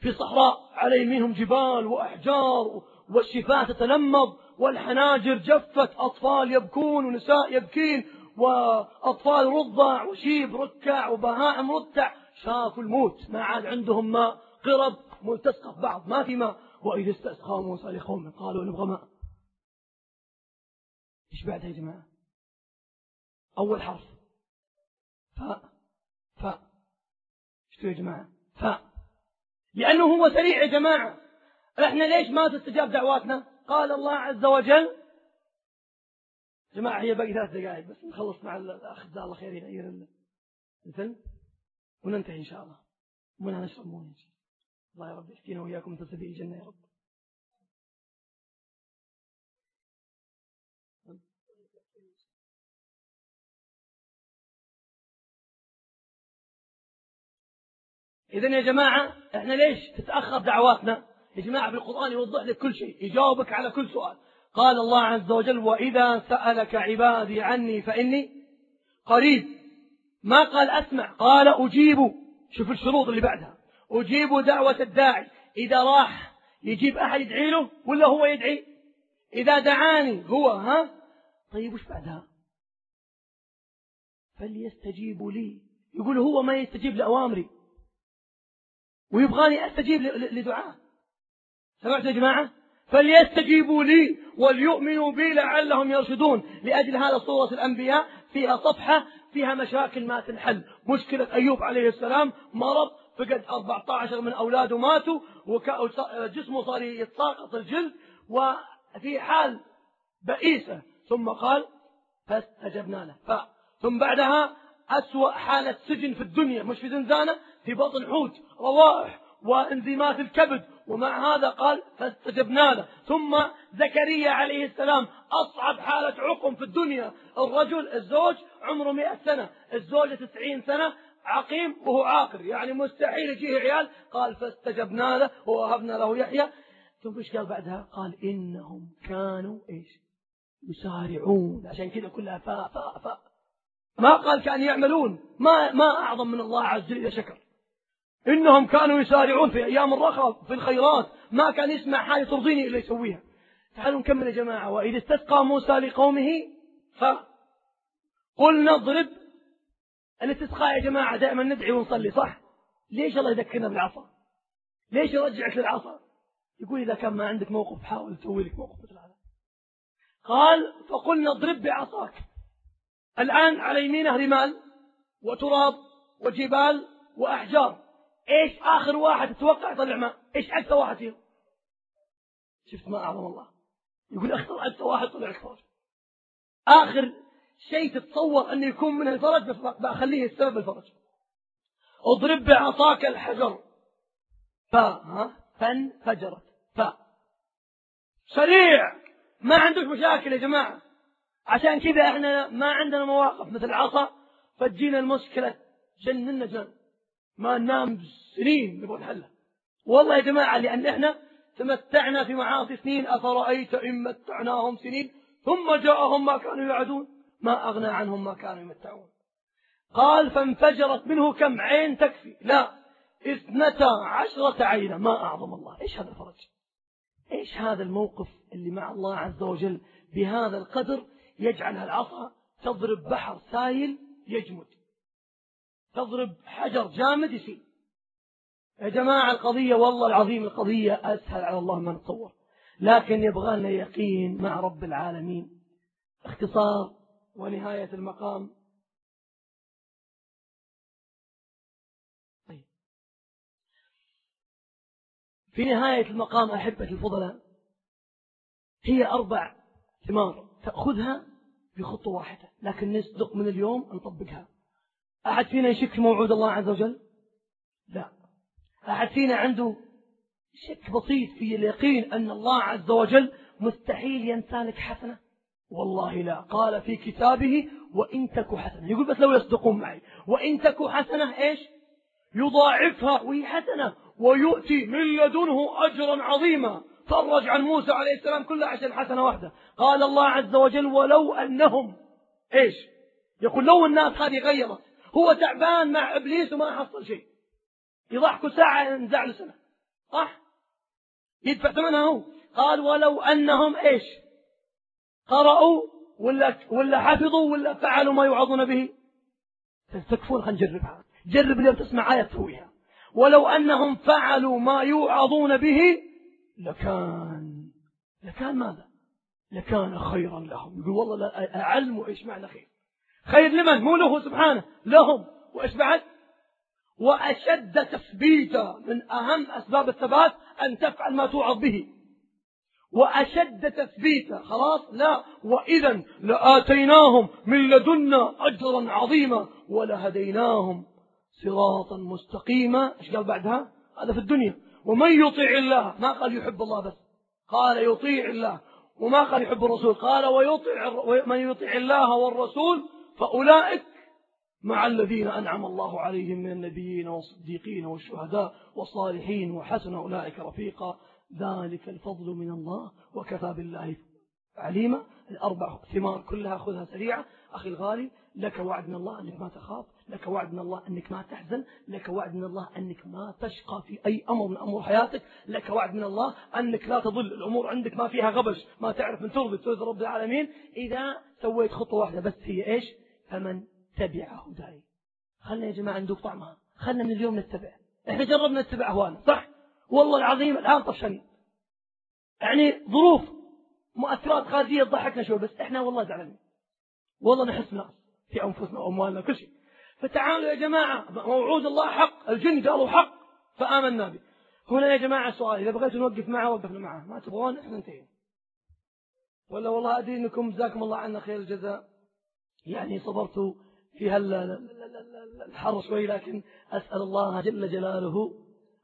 في صحراء عليه منهم جبال وأحجار والشفاة تتلمض والحناجر جفت أطفال يبكون ونساء يبكين وأطفال رضع وشيب ركع وبهائم رتع. شافوا الموت. ما عاد عندهم ماء. قرب ملتصقة في بعض. ما في ماء. وإذا استسقى موسى لقومه قالوا نبغى ماء. إيش بعدها يا جماعة؟ أول حرف. فاء فاء إيش يا جماعة؟ فاء لأنه هو سريع يا جماعة. إحنا ليش ما تستجاب دعواتنا؟ قال الله عز وجل جماعة هي باقي ثلاث دقائق بس نخلص مع الأخ جزاه الله خير يغير الفيلم وننتهي إن شاء الله. ومنها نشرب موية الله. يا رب يحكينا وإياكم من سبيل الجنة يا رب. إذا يا جماعة إحنا ليش تتأخر دعواتنا؟ يا جماعة بالقرآن يوضح لك كل شيء يجاوبك على كل سؤال. قال الله عز وجل وإذا سألك عبادي عني فإني قريب. ما قال أسمع قال أجيب. شوف الشروط اللي بعدها. أجيب دعوة الداعي. إذا راح يجيب أحد يدعي له ولا هو يدعي؟ إذا دعاني هو ها؟ طيب وش بعدها؟ فليستجيبوا لي. يقول هو ما يستجيب لأوامري. ويبغاني أستجيب لدعاء. سمعتوا يا جماعة؟ فليستجيبوا لي وليؤمنوا بي لعلهم يرشدون لأجل هذا صورة الأنبياء فيها صفحة فيها مشاكل ما تنحل. مشكلة أيوب عليه السلام مرض فقد 14 من أولاده ماتوا وجسمه صار يتساقط الجلد وفي حال بئيسة. ثم قال فاستجبنا له. ثم بعدها أسوأ حالة سجن في الدنيا. مش في زنزانة في بطن حوت روائح وإنزيمات الكبد. ومع هذا قال فاستجبنا له. ثم زكريا عليه السلام أصعب حالة عقم في الدنيا. الرجل الزوج عمره مئة سنة الزوجة تسعين سنة عقيم وهو عاقر يعني مستحيل يجيه عيال. قال فاستجبنا له. ووهبنا له يحيى. ثم إيش قال بعدها؟ قال إنهم كانوا إيش؟ يسارعون. عشان كذا كلها فاء فاء فاء. ما قال كان يعملون. ما ما أعظم من الله عز وجل إذا شكر. إنهم كانوا يسارعون في أيام الرخاء في الخيرات. ما كان يسمع حاجة ترضيني إلا يسويها. تعالوا نكمل يا جماعة. وإذا استسقى موسى لقومه فقلنا اضرب الاستسقاء يا جماعة دائما ندعي ونصلي صح؟ ليش الله يذكرنا بالعصا؟ ليش يرجعك للعصا؟ يقول إذا كان ما عندك موقف حاول تسوي لك موقف مثل هذا. قال فقلنا اضرب بعصاك. الآن على يمينه رمال وتراب وجبال وأحجار. إيش آخر واحد تتوقع يطلع ماء؟ إيش أكثر واحد فيهم؟ شفت ما أعظم الله. يقول اخطر أكثر واحد طلع الفرج آخر شيء تتصور أنه يكون منه الفرج بخليه السبب الفرج اضرب بعصاك الحجر. ف ها؟ فانفجرت ف سريع! ما عندك مشاكل يا جماعة. عشان كذا إحنا ما عندنا مواقف مثل العصا فتجينا المشكلة جننا جن. ما ننام سنين نبغى نحلها. والله يا جماعة لأن إحنا تمتعنا في معاصي سنين أفرأيت إن متعناهم سنين ثم جاءهم ما كانوا يعدون ما أغنى عنهم ما كانوا يمتعون. قال فانفجرت منه كم؟ عين تكفي. لا اثنتا عشرة عينا ما أعظم الله. إيش هذا الفرج؟ إيش هذا الموقف اللي مع الله عز وجل بهذا القدر يجعل العصا تضرب بحر سايل يجمد؟ تضرب حجر جامد يسيل يا جماعة القضية والله العظيم القضية أسهل على الله ما نتصور. لكن يبغى لنا يقين مع رب العالمين. اختصار ونهاية المقام. طيب. في نهاية المقام أحبة الفضلاء هي أربع ثمار تأخذها بخطوة واحدة لكن نصدق من اليوم نطبقها أحد فينا يشك موعود الله عز وجل؟ لا. أحد فينا عنده شك بسيط في اليقين أن الله عز وجل مستحيل ينسى لك حسنة؟ والله لا. قال في كتابه وإن تك حسنة. يقول بس لو يصدقون معي. وإن تك حسنة إيش؟ يضاعفها وهي حسنة ويؤتي من لدنه أجرا عظيما. فرج عن موسى عليه السلام كلها عشان حسنة واحدة قال الله عز وجل ولو أنهم إيش؟ يقول لو الناس هذه غيرت. هو تعبان مع إبليس وما حصل شيء. يضحكوا ساعة ينزع له سنة صح؟ يدفع ثمنها هو قال ولو أنهم إيش؟ قرأوا ولا ولا حفظوا ولا فعلوا ما يوعظون به. تكفون خلينا نجربها جرب اليوم تسمع آية تسويها ولو أنهم فعلوا ما يوعظون به لكان لكان ماذا؟ لكان خيرا لهم. يقول والله أعلموا إيش معنى خير. خير لمن؟ مو له سبحانه. لهم. وإيش بعد؟ وأشد تثبيتا من أهم أسباب الثبات أن تفعل ما توعظ به. وأشد تثبيتا. خلاص؟ لا. وإذا لآتيناهم من لدنا أجرا عظيما ولهديناهم صراطا مستقيما. إيش قال بعدها؟ هذا في الدنيا. ومن يطيع الله ما قال يحب الله بس. قال يطيع الله. وما قال يحب الرسول. قال ويطيع من يطيع الله والرسول فأولئك مع الذين أنعم الله عليهم من النبيين والصديقين والشهداء والصالحين وحسن أولئك رفيقا. ذلك الفضل من الله وكفى بالله عليما. الأربع ثمار كلها خذها سريعة. أخي الغالي لك وعد من الله أنك ما تخاف لك وعد من الله أنك ما تحزن لك وعد من الله أنك ما تشقى في أي أمر من أمور حياتك لك وعد من الله أنك لا تضل الأمور عندك ما فيها غبش ما تعرف من ترضي ترضي رب العالمين. إذا سويت خطوة واحدة بس هي إيش؟ فمن تبع هداي خلنا يا جماعة ندوق طعمها. خلنا من اليوم نتبع. إحنا جربنا نتبع أهوانا صح؟ والله العظيم الآن طفشانين يعني ظروف مؤثرات خارجية تضحكنا شوي بس إحنا والله زعلانين. والله نحس ناس في أنفسنا وأموالنا كل شيء. فتعالوا يا جماعة موعود الله حق الجن قالوا حق فآمنا به. هنا يا جماعة سؤال إذا بغيتوا نوقف معه وقفنا معه. ما تبغون إحنا انتهينا. ولا والله أدري أنكم جزاكم الله عنا خير الجزاء. يعني صبرتوا في هالحر شوي لكن أسأل الله جل جلاله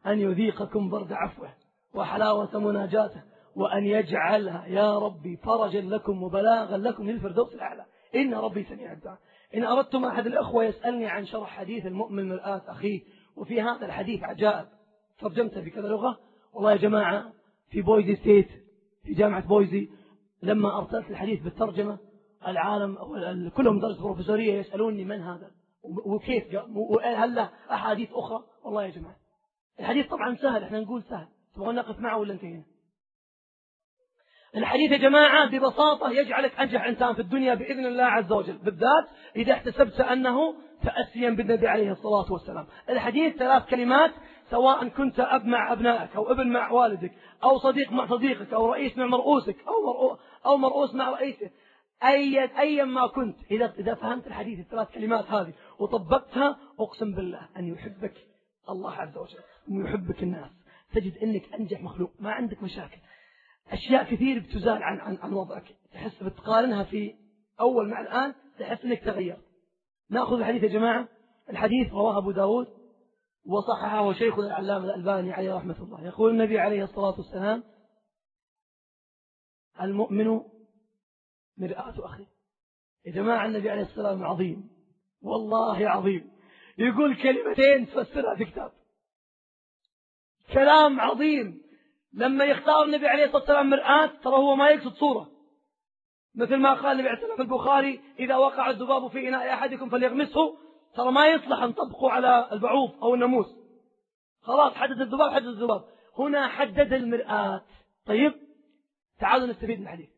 أن يذيقكم برد عفوه وحلاوة مناجاته وأن يجعلها يا ربي فرجا لكم وبلاغا لكم للفردوس الأعلى. إن ربي سميع الدعاء. إن أردتم أحد الأخوة يسألني عن شرح حديث المؤمن مرآة أخيه وفي هذا الحديث عجائب. ترجمته بكذا لغة. والله يا جماعة في Boise State في جامعة Boise لما أرسلت الحديث بالترجمة العالم كلهم درس بروفيسورية يسألوني من هذا. وكيف هل له أحاديث أخرى؟ والله يا جماعة الحديث طبعا سهل إحنا نقول سهل. تبغون نقف معه ولا انتهينا الحديث يا جماعة ببساطة يجعلك أنجح إنسان في الدنيا بإذن الله عز وجل. بالذات إذا احتسبت أنه تأسيا بالنبي عليه الصلاة والسلام. الحديث ثلاث كلمات سواء كنت أب مع أبنائك أو ابن مع والدك أو صديق مع صديقك أو رئيس مع مرؤوسك أو مرؤوس, أو مرؤوس مع رئيسه أي أيا ما كنت. إذا إذا فهمت الحديث الثلاث كلمات هذه. وطبقتها أقسم بالله أن يحبك الله عز وجل ويحبك الناس. تجد أنك أنجح مخلوق. ما عندك مشاكل. أشياء كثير بتزال عن عن عن وضعك. تحس بتقارنها في أول مع الآن تحس أنك تغير نأخذ الحديث يا جماعة. الحديث رواه أبو داود وصححه شيخنا العلامة الألباني عليه رحمة الله. يقول النبي عليه الصلاة والسلام المؤمن مرآة أخي. يا جماعة النبي عليه الصلاة والسلام عظيم. والله عظيم. يقول كلمتين تفسرها في كتاب. كلام عظيم. لما يختار النبي عليه الصلاة والسلام مرآة ترى هو ما يقصد صورة. مثل ما قال النبي عليه الصلاة في البخاري إذا وقع الذباب في إناء أحدكم فليغمسه. ترى ما يصلح نطبقه على البعوض أو الناموس. خلاص حدد الذباب حدد الذباب. هنا حدد المرآة. طيب؟ تعالوا نستفيد من الحديث.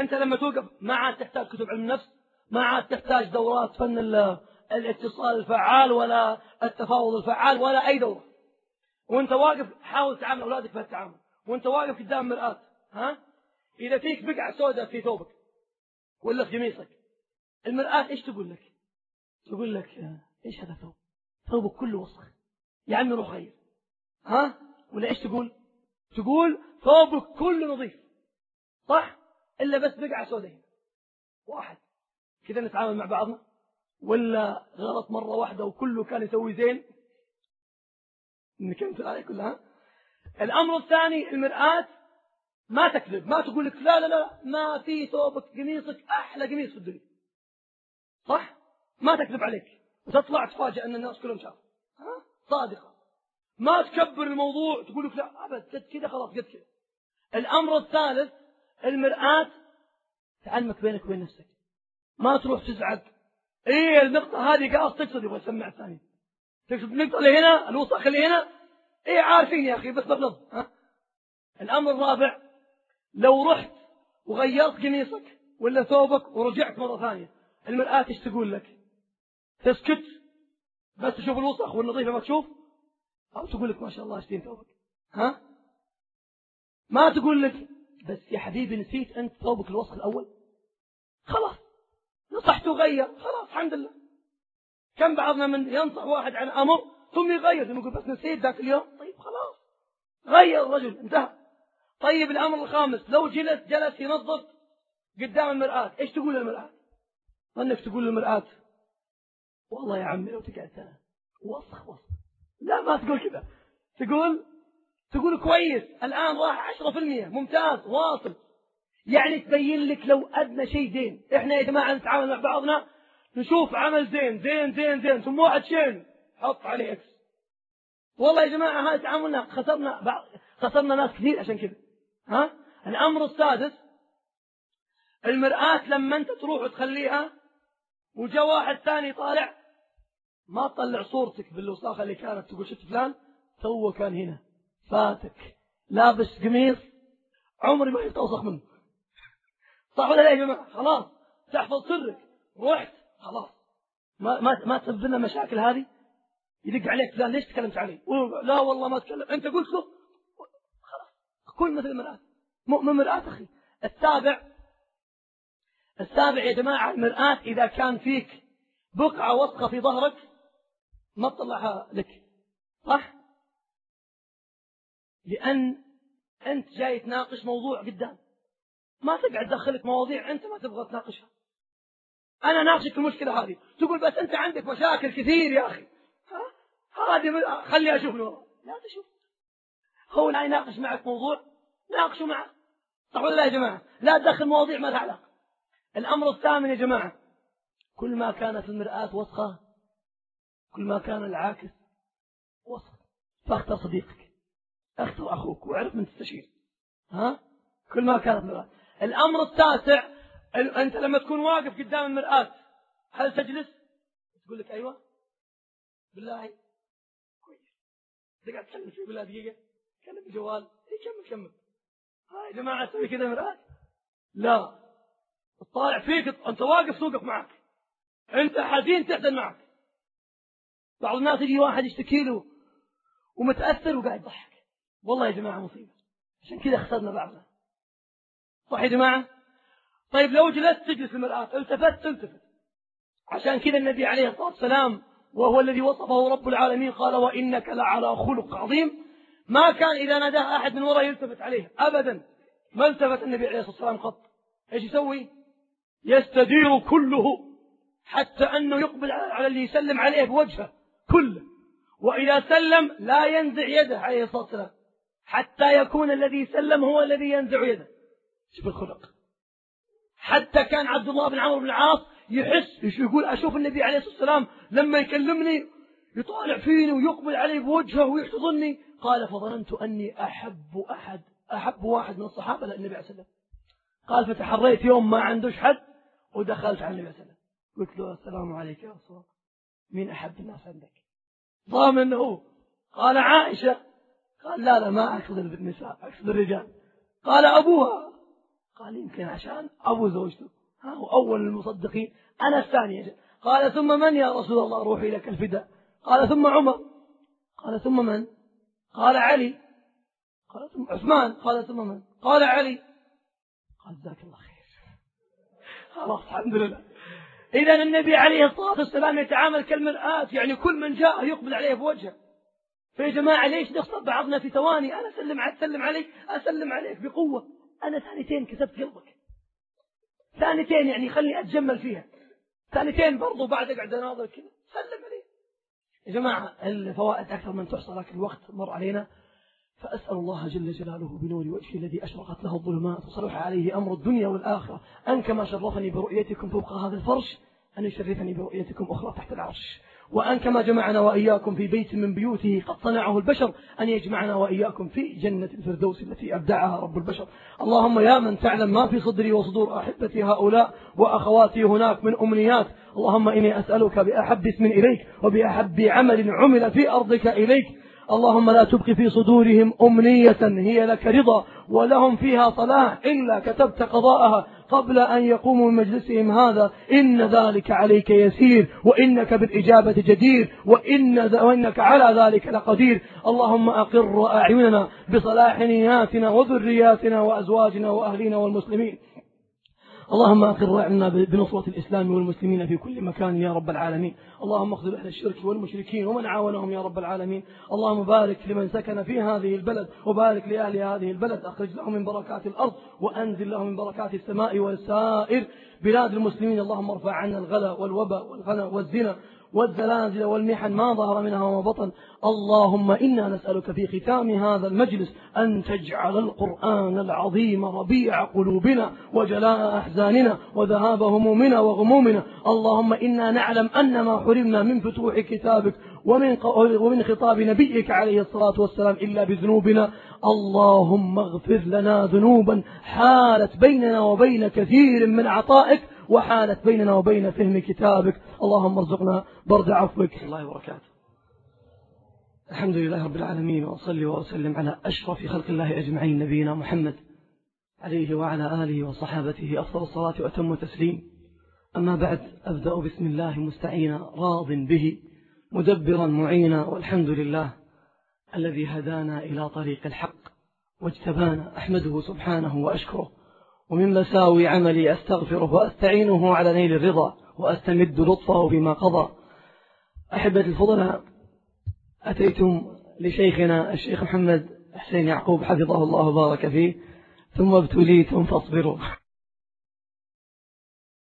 أنت لما توقف ما عاد تحتاج كتب علم النفس ما عاد تحتاج دورات فن الاتصال الفعال ولا التفاوض الفعال ولا أي دورة. وأنت واقف حاول تعامل أولادك بهالتعامل وأنت واقف قدام مرآة ها؟ إذا فيك بقعة سوداء في ثوبك ولا في قميصك المرآة إيش تقول لك؟ تقول لك إيش هذا ثوب؟ ثوبك كله وسخ. يا عمي روح غير. ها؟ ولا إيش تقول؟ تقول ثوبك كله نظيف. صح؟ إلا بس بقعة سوداء واحد. كذا نتعامل مع بعضنا. ولا غلط مرة واحدة وكله كان يسوي زين. نكمل عليه كلها. الأمر الثاني المرآة. ما تكذب. ما تقول لك لا لا لا ما في ثوبك قميصك أحلى قميص في الدنيا. صح؟ ما تكذب عليك. وتطلع تفاجأ أن الناس كلهم شافوا. صادقة. ما تكبر الموضوع تقول لك لا أبد كذا خلاص قد كذا. الأمر الثالث المرآة تعلمك بينك وبين نفسك. ما تروح تزعق. إيه النقطة هذه قاص تقصد يبغى يسمع الثاني. تقصد النقطة اللي هنا الوسخ اللي هنا؟ إيه عارفين يا أخي بس بغلط. ها؟ الأمر الرابع لو رحت وغيرت قميصك ولا ثوبك ورجعت مرة ثانية المرآة إيش تقول لك؟ تسكت بس تشوف الوسخ والنظيفة ما تشوف؟ أو تقول لك ما شاء الله اشتين ثوبك؟ ها؟ ما تقول لك بس يا حبيبي نسيت أنت ثوبك الوسخ الأول؟ خلاص. نصحت وغير خلاص الحمد لله. كم بعضنا من ينصح واحد عن أمر ثم يغير. ثم يقول بس نسيت ذاك اليوم. طيب خلاص. غير الرجل انتهى. طيب الأمر الخامس. لو جلس جلس ينظف قدام المرآة. إيش تقول للمرآة؟ ظنك تقول للمرآة والله يا عمي لو تقعد سنة. وسخ وسخ لا ما تقول كذا. تقول تقول كويس الآن راح عشرة في المية. ممتاز واصل. يعني تبين لك لو أدنى شيء زين. إحنا يا جماعة نتعامل مع بعضنا نشوف عمل زين زين زين زين. ثم واحد شين. حط عليه X والله يا جماعة هذا تعاملنا خسرنا بعض خسرنا ناس كثير عشان كذا. ها؟ الأمر السادس المرآة لما أنت تروح وتخليها وجاء واحد ثاني طالع ما تطلع صورتك بالوساخة اللي كانت تقول شفت فلان؟ تو كان هنا. فاتك. لابس قميص. عمري ما يتوسخ منه. صح ولا لا يا جماعة؟ خلاص. تحفظ سرك. رحت. خلاص. ما ما ما تسبب لنا مشاكل هذه؟ يدق عليك فلان. ليش تكلمت علي؟ لا والله ما تكلم. انت قلت له. خلاص. كل مثل المرآة. مؤمن مرآة أخي. السابع. السابع يا جماعة المرآة إذا كان فيك بقعة وسخة في ظهرك ما تطلعها لك. صح؟ لأن أنت جاي تناقش موضوع قدام. ما تقعد دخلك مواضيع أنت ما تبغى تناقشها. أنا ناقشك المشكلة هذه. تقول بس أنت عندك مشاكل كثير يا أخي. هذه خلي أشوف له لا تشوف. هو لا يناقش معك موضوع ناقشه معه. صح ولا لا يا جماعة؟ لا تدخل مواضيع ما لها علاقة. الأمر الثامن يا جماعة كل ما كانت المرآة وسخة كل ما كان العاكس وسخ فاختر صديقك. اختر أخوك وأعرف من تستشير. ها؟ كل ما كانت مرآة. الأمر التاسع أنت لما تكون واقف قدام المرآة هل تجلس؟ تقول لك أيوة. بالله. كويس. تقعد تكلم فيه بالله دقيقة. تكلم بالجوال اي كمل كمل. ها يا جماعة تسوي كذا مرآة لا. تطالع فيك أنت واقف توقف معك. أنت حزين تحزن معك. بعض الناس يجي واحد يشتكي له ومتأثر وقاعد يضحك. والله يا جماعة مصيبة. عشان كذا خسرنا بعضنا. صح يا جماعة؟ طيب لو جلست تجلس المرآة التفت تلتفت عشان كذا النبي عليه الصلاة والسلام وهو الذي وصفه رب العالمين قال وإنك لعلى خلق عظيم. ما كان إذا ناداه أحد من وراء يلتفت عليه. أبدا. ما التفت النبي عليه الصلاة والسلام قط. إيش يسوي؟ يستدير كله حتى أنه يقبل على اللي يسلم عليه بوجهه كله. وإذا سلم لا ينزع يده عليه الصلاة والسلام. حتى يكون الذي سلم هو الذي ينزع يده. شوف الخلق. حتى كان عبد الله بن عمرو بن العاص يحس يقول؟ أشوف النبي عليه الصلاة والسلام لما يكلمني يطالع فيني ويقبل علي بوجهه ويحتضني قال فظننت أني أحب أحد أحب واحد من الصحابة للنبي عليه الصلاة والسلام. قال فتحريت يوم ما عندوش حد ودخلت على النبي عليه الصلاة قلت له السلام عليك يا رسول الله. من أحب الناس عندك؟ ضامن هو. قال عائشة قال لا لا ما أقصد النساء أقصد الرجال. قال أبوها. قال يمكن عشان أبو زوجته. ها هو أول المصدقين. أنا الثاني. قال ثم من يا رسول الله؟ روحي لك الفداء. قال ثم عمر. قال ثم من؟ قال علي. قال ثم عثمان. قال ثم من؟ قال علي. قال جزاك الله خير. خلاص الحمد لله. إذا النبي عليه الصلاة والسلام يتعامل كالمرآة يعني كل من جاء يقبل عليه بوجهه. فيا جماعة ليش نخسر بعضنا في ثواني؟ أنا أسلم أسلم عليك أسلم عليك بقوة. أنا ثانيتين كسبت قلبك. ثانيتين يعني خلني أتجمل فيها. ثانيتين برضو بعد أقعد أناظر كذا. سلم عليه يا جماعة الفوائد أكثر من تحصى لكن الوقت مر علينا. فأسأل الله جل جلاله بنور وجهه الذي أشرقت له الظلمات وصلح عليه أمر الدنيا والآخرة. أن كما شرفني برؤيتكم فوق هذا الفرش أن يشرفني برؤيتكم أخرى تحت العرش. وأن كما جمعنا وإياكم في بيت من بيوته قد صنعه البشر أن يجمعنا وإياكم في جنة الفردوس التي أبدعها رب البشر. اللهم يا من تعلم ما في صدري وصدور أحبتي هؤلاء وأخواتي هناك من أمنيات اللهم إني أسألك بأحب اسم إليك وبأحب عمل عمل في أرضك إليك. اللهم لا تبقي في صدورهم أمنية هي لك رضا. ولهم فيها صلاح إلا كتبت قضاءها قبل أن يقوموا من مجلسهم هذا. إن ذلك عليك يسير وإنك بالإجابة جدير وإن وإنك على ذلك لقدير. اللهم أقر أعيننا بصلاح نياتنا وذرياتنا وأزواجنا وأهلنا والمسلمين. اللهم أقر عنا بنصرة الإسلام والمسلمين في كل مكان يا رب العالمين. اللهم اخذل أهل الشرك والمشركين ومن عاونهم يا رب العالمين. اللهم بارك لمن سكن في هذه البلد وبارك لأهل هذه البلد. أخرج لهم من بركات الأرض وأنزل لهم من بركات السماء والسائر. بلاد المسلمين اللهم ارفع عنا الغلا والوباء والغنى والزنا والزلازل والمحن ما ظهر منها وما بطن. اللهم إنا نسألك في ختام هذا المجلس أن تجعل القرآن العظيم ربيع قلوبنا وجلاء أحزاننا وذهاب همومنا وغمومنا. اللهم إنا نعلم أن ما حرمنا من فتوح كتابك ومن, ومن خطاب نبيك عليه الصلاة والسلام إلا بذنوبنا. اللهم اغفر لنا ذنوبا حالت بيننا وبين كثير من عطائك. وحالت بيننا وبين فهم كتابك. اللهم ارزقنا برد عفوك. الله وبركاته. الحمد لله رب العالمين وأصلي وأسلم على أشرف خلق الله أجمعين نبينا محمد. عليه وعلى آله وصحابته أفضل الصلاة وأتم التسليم. أما بعد أبدأ بسم الله مستعينا راض به مدبرا معينا والحمد لله الذي هدانا إلى طريق الحق واجتبانا أحمده سبحانه وأشكره. ومن مساوي عملي أستغفره وأستعينه على نيل الرضا وأستمد لطفه فيما قضى. أحبة الفضلاء أتيتم لشيخنا الشيخ محمد حسين يعقوب حفظه الله وبارك فيه ثم ابتليتم فاصبروا.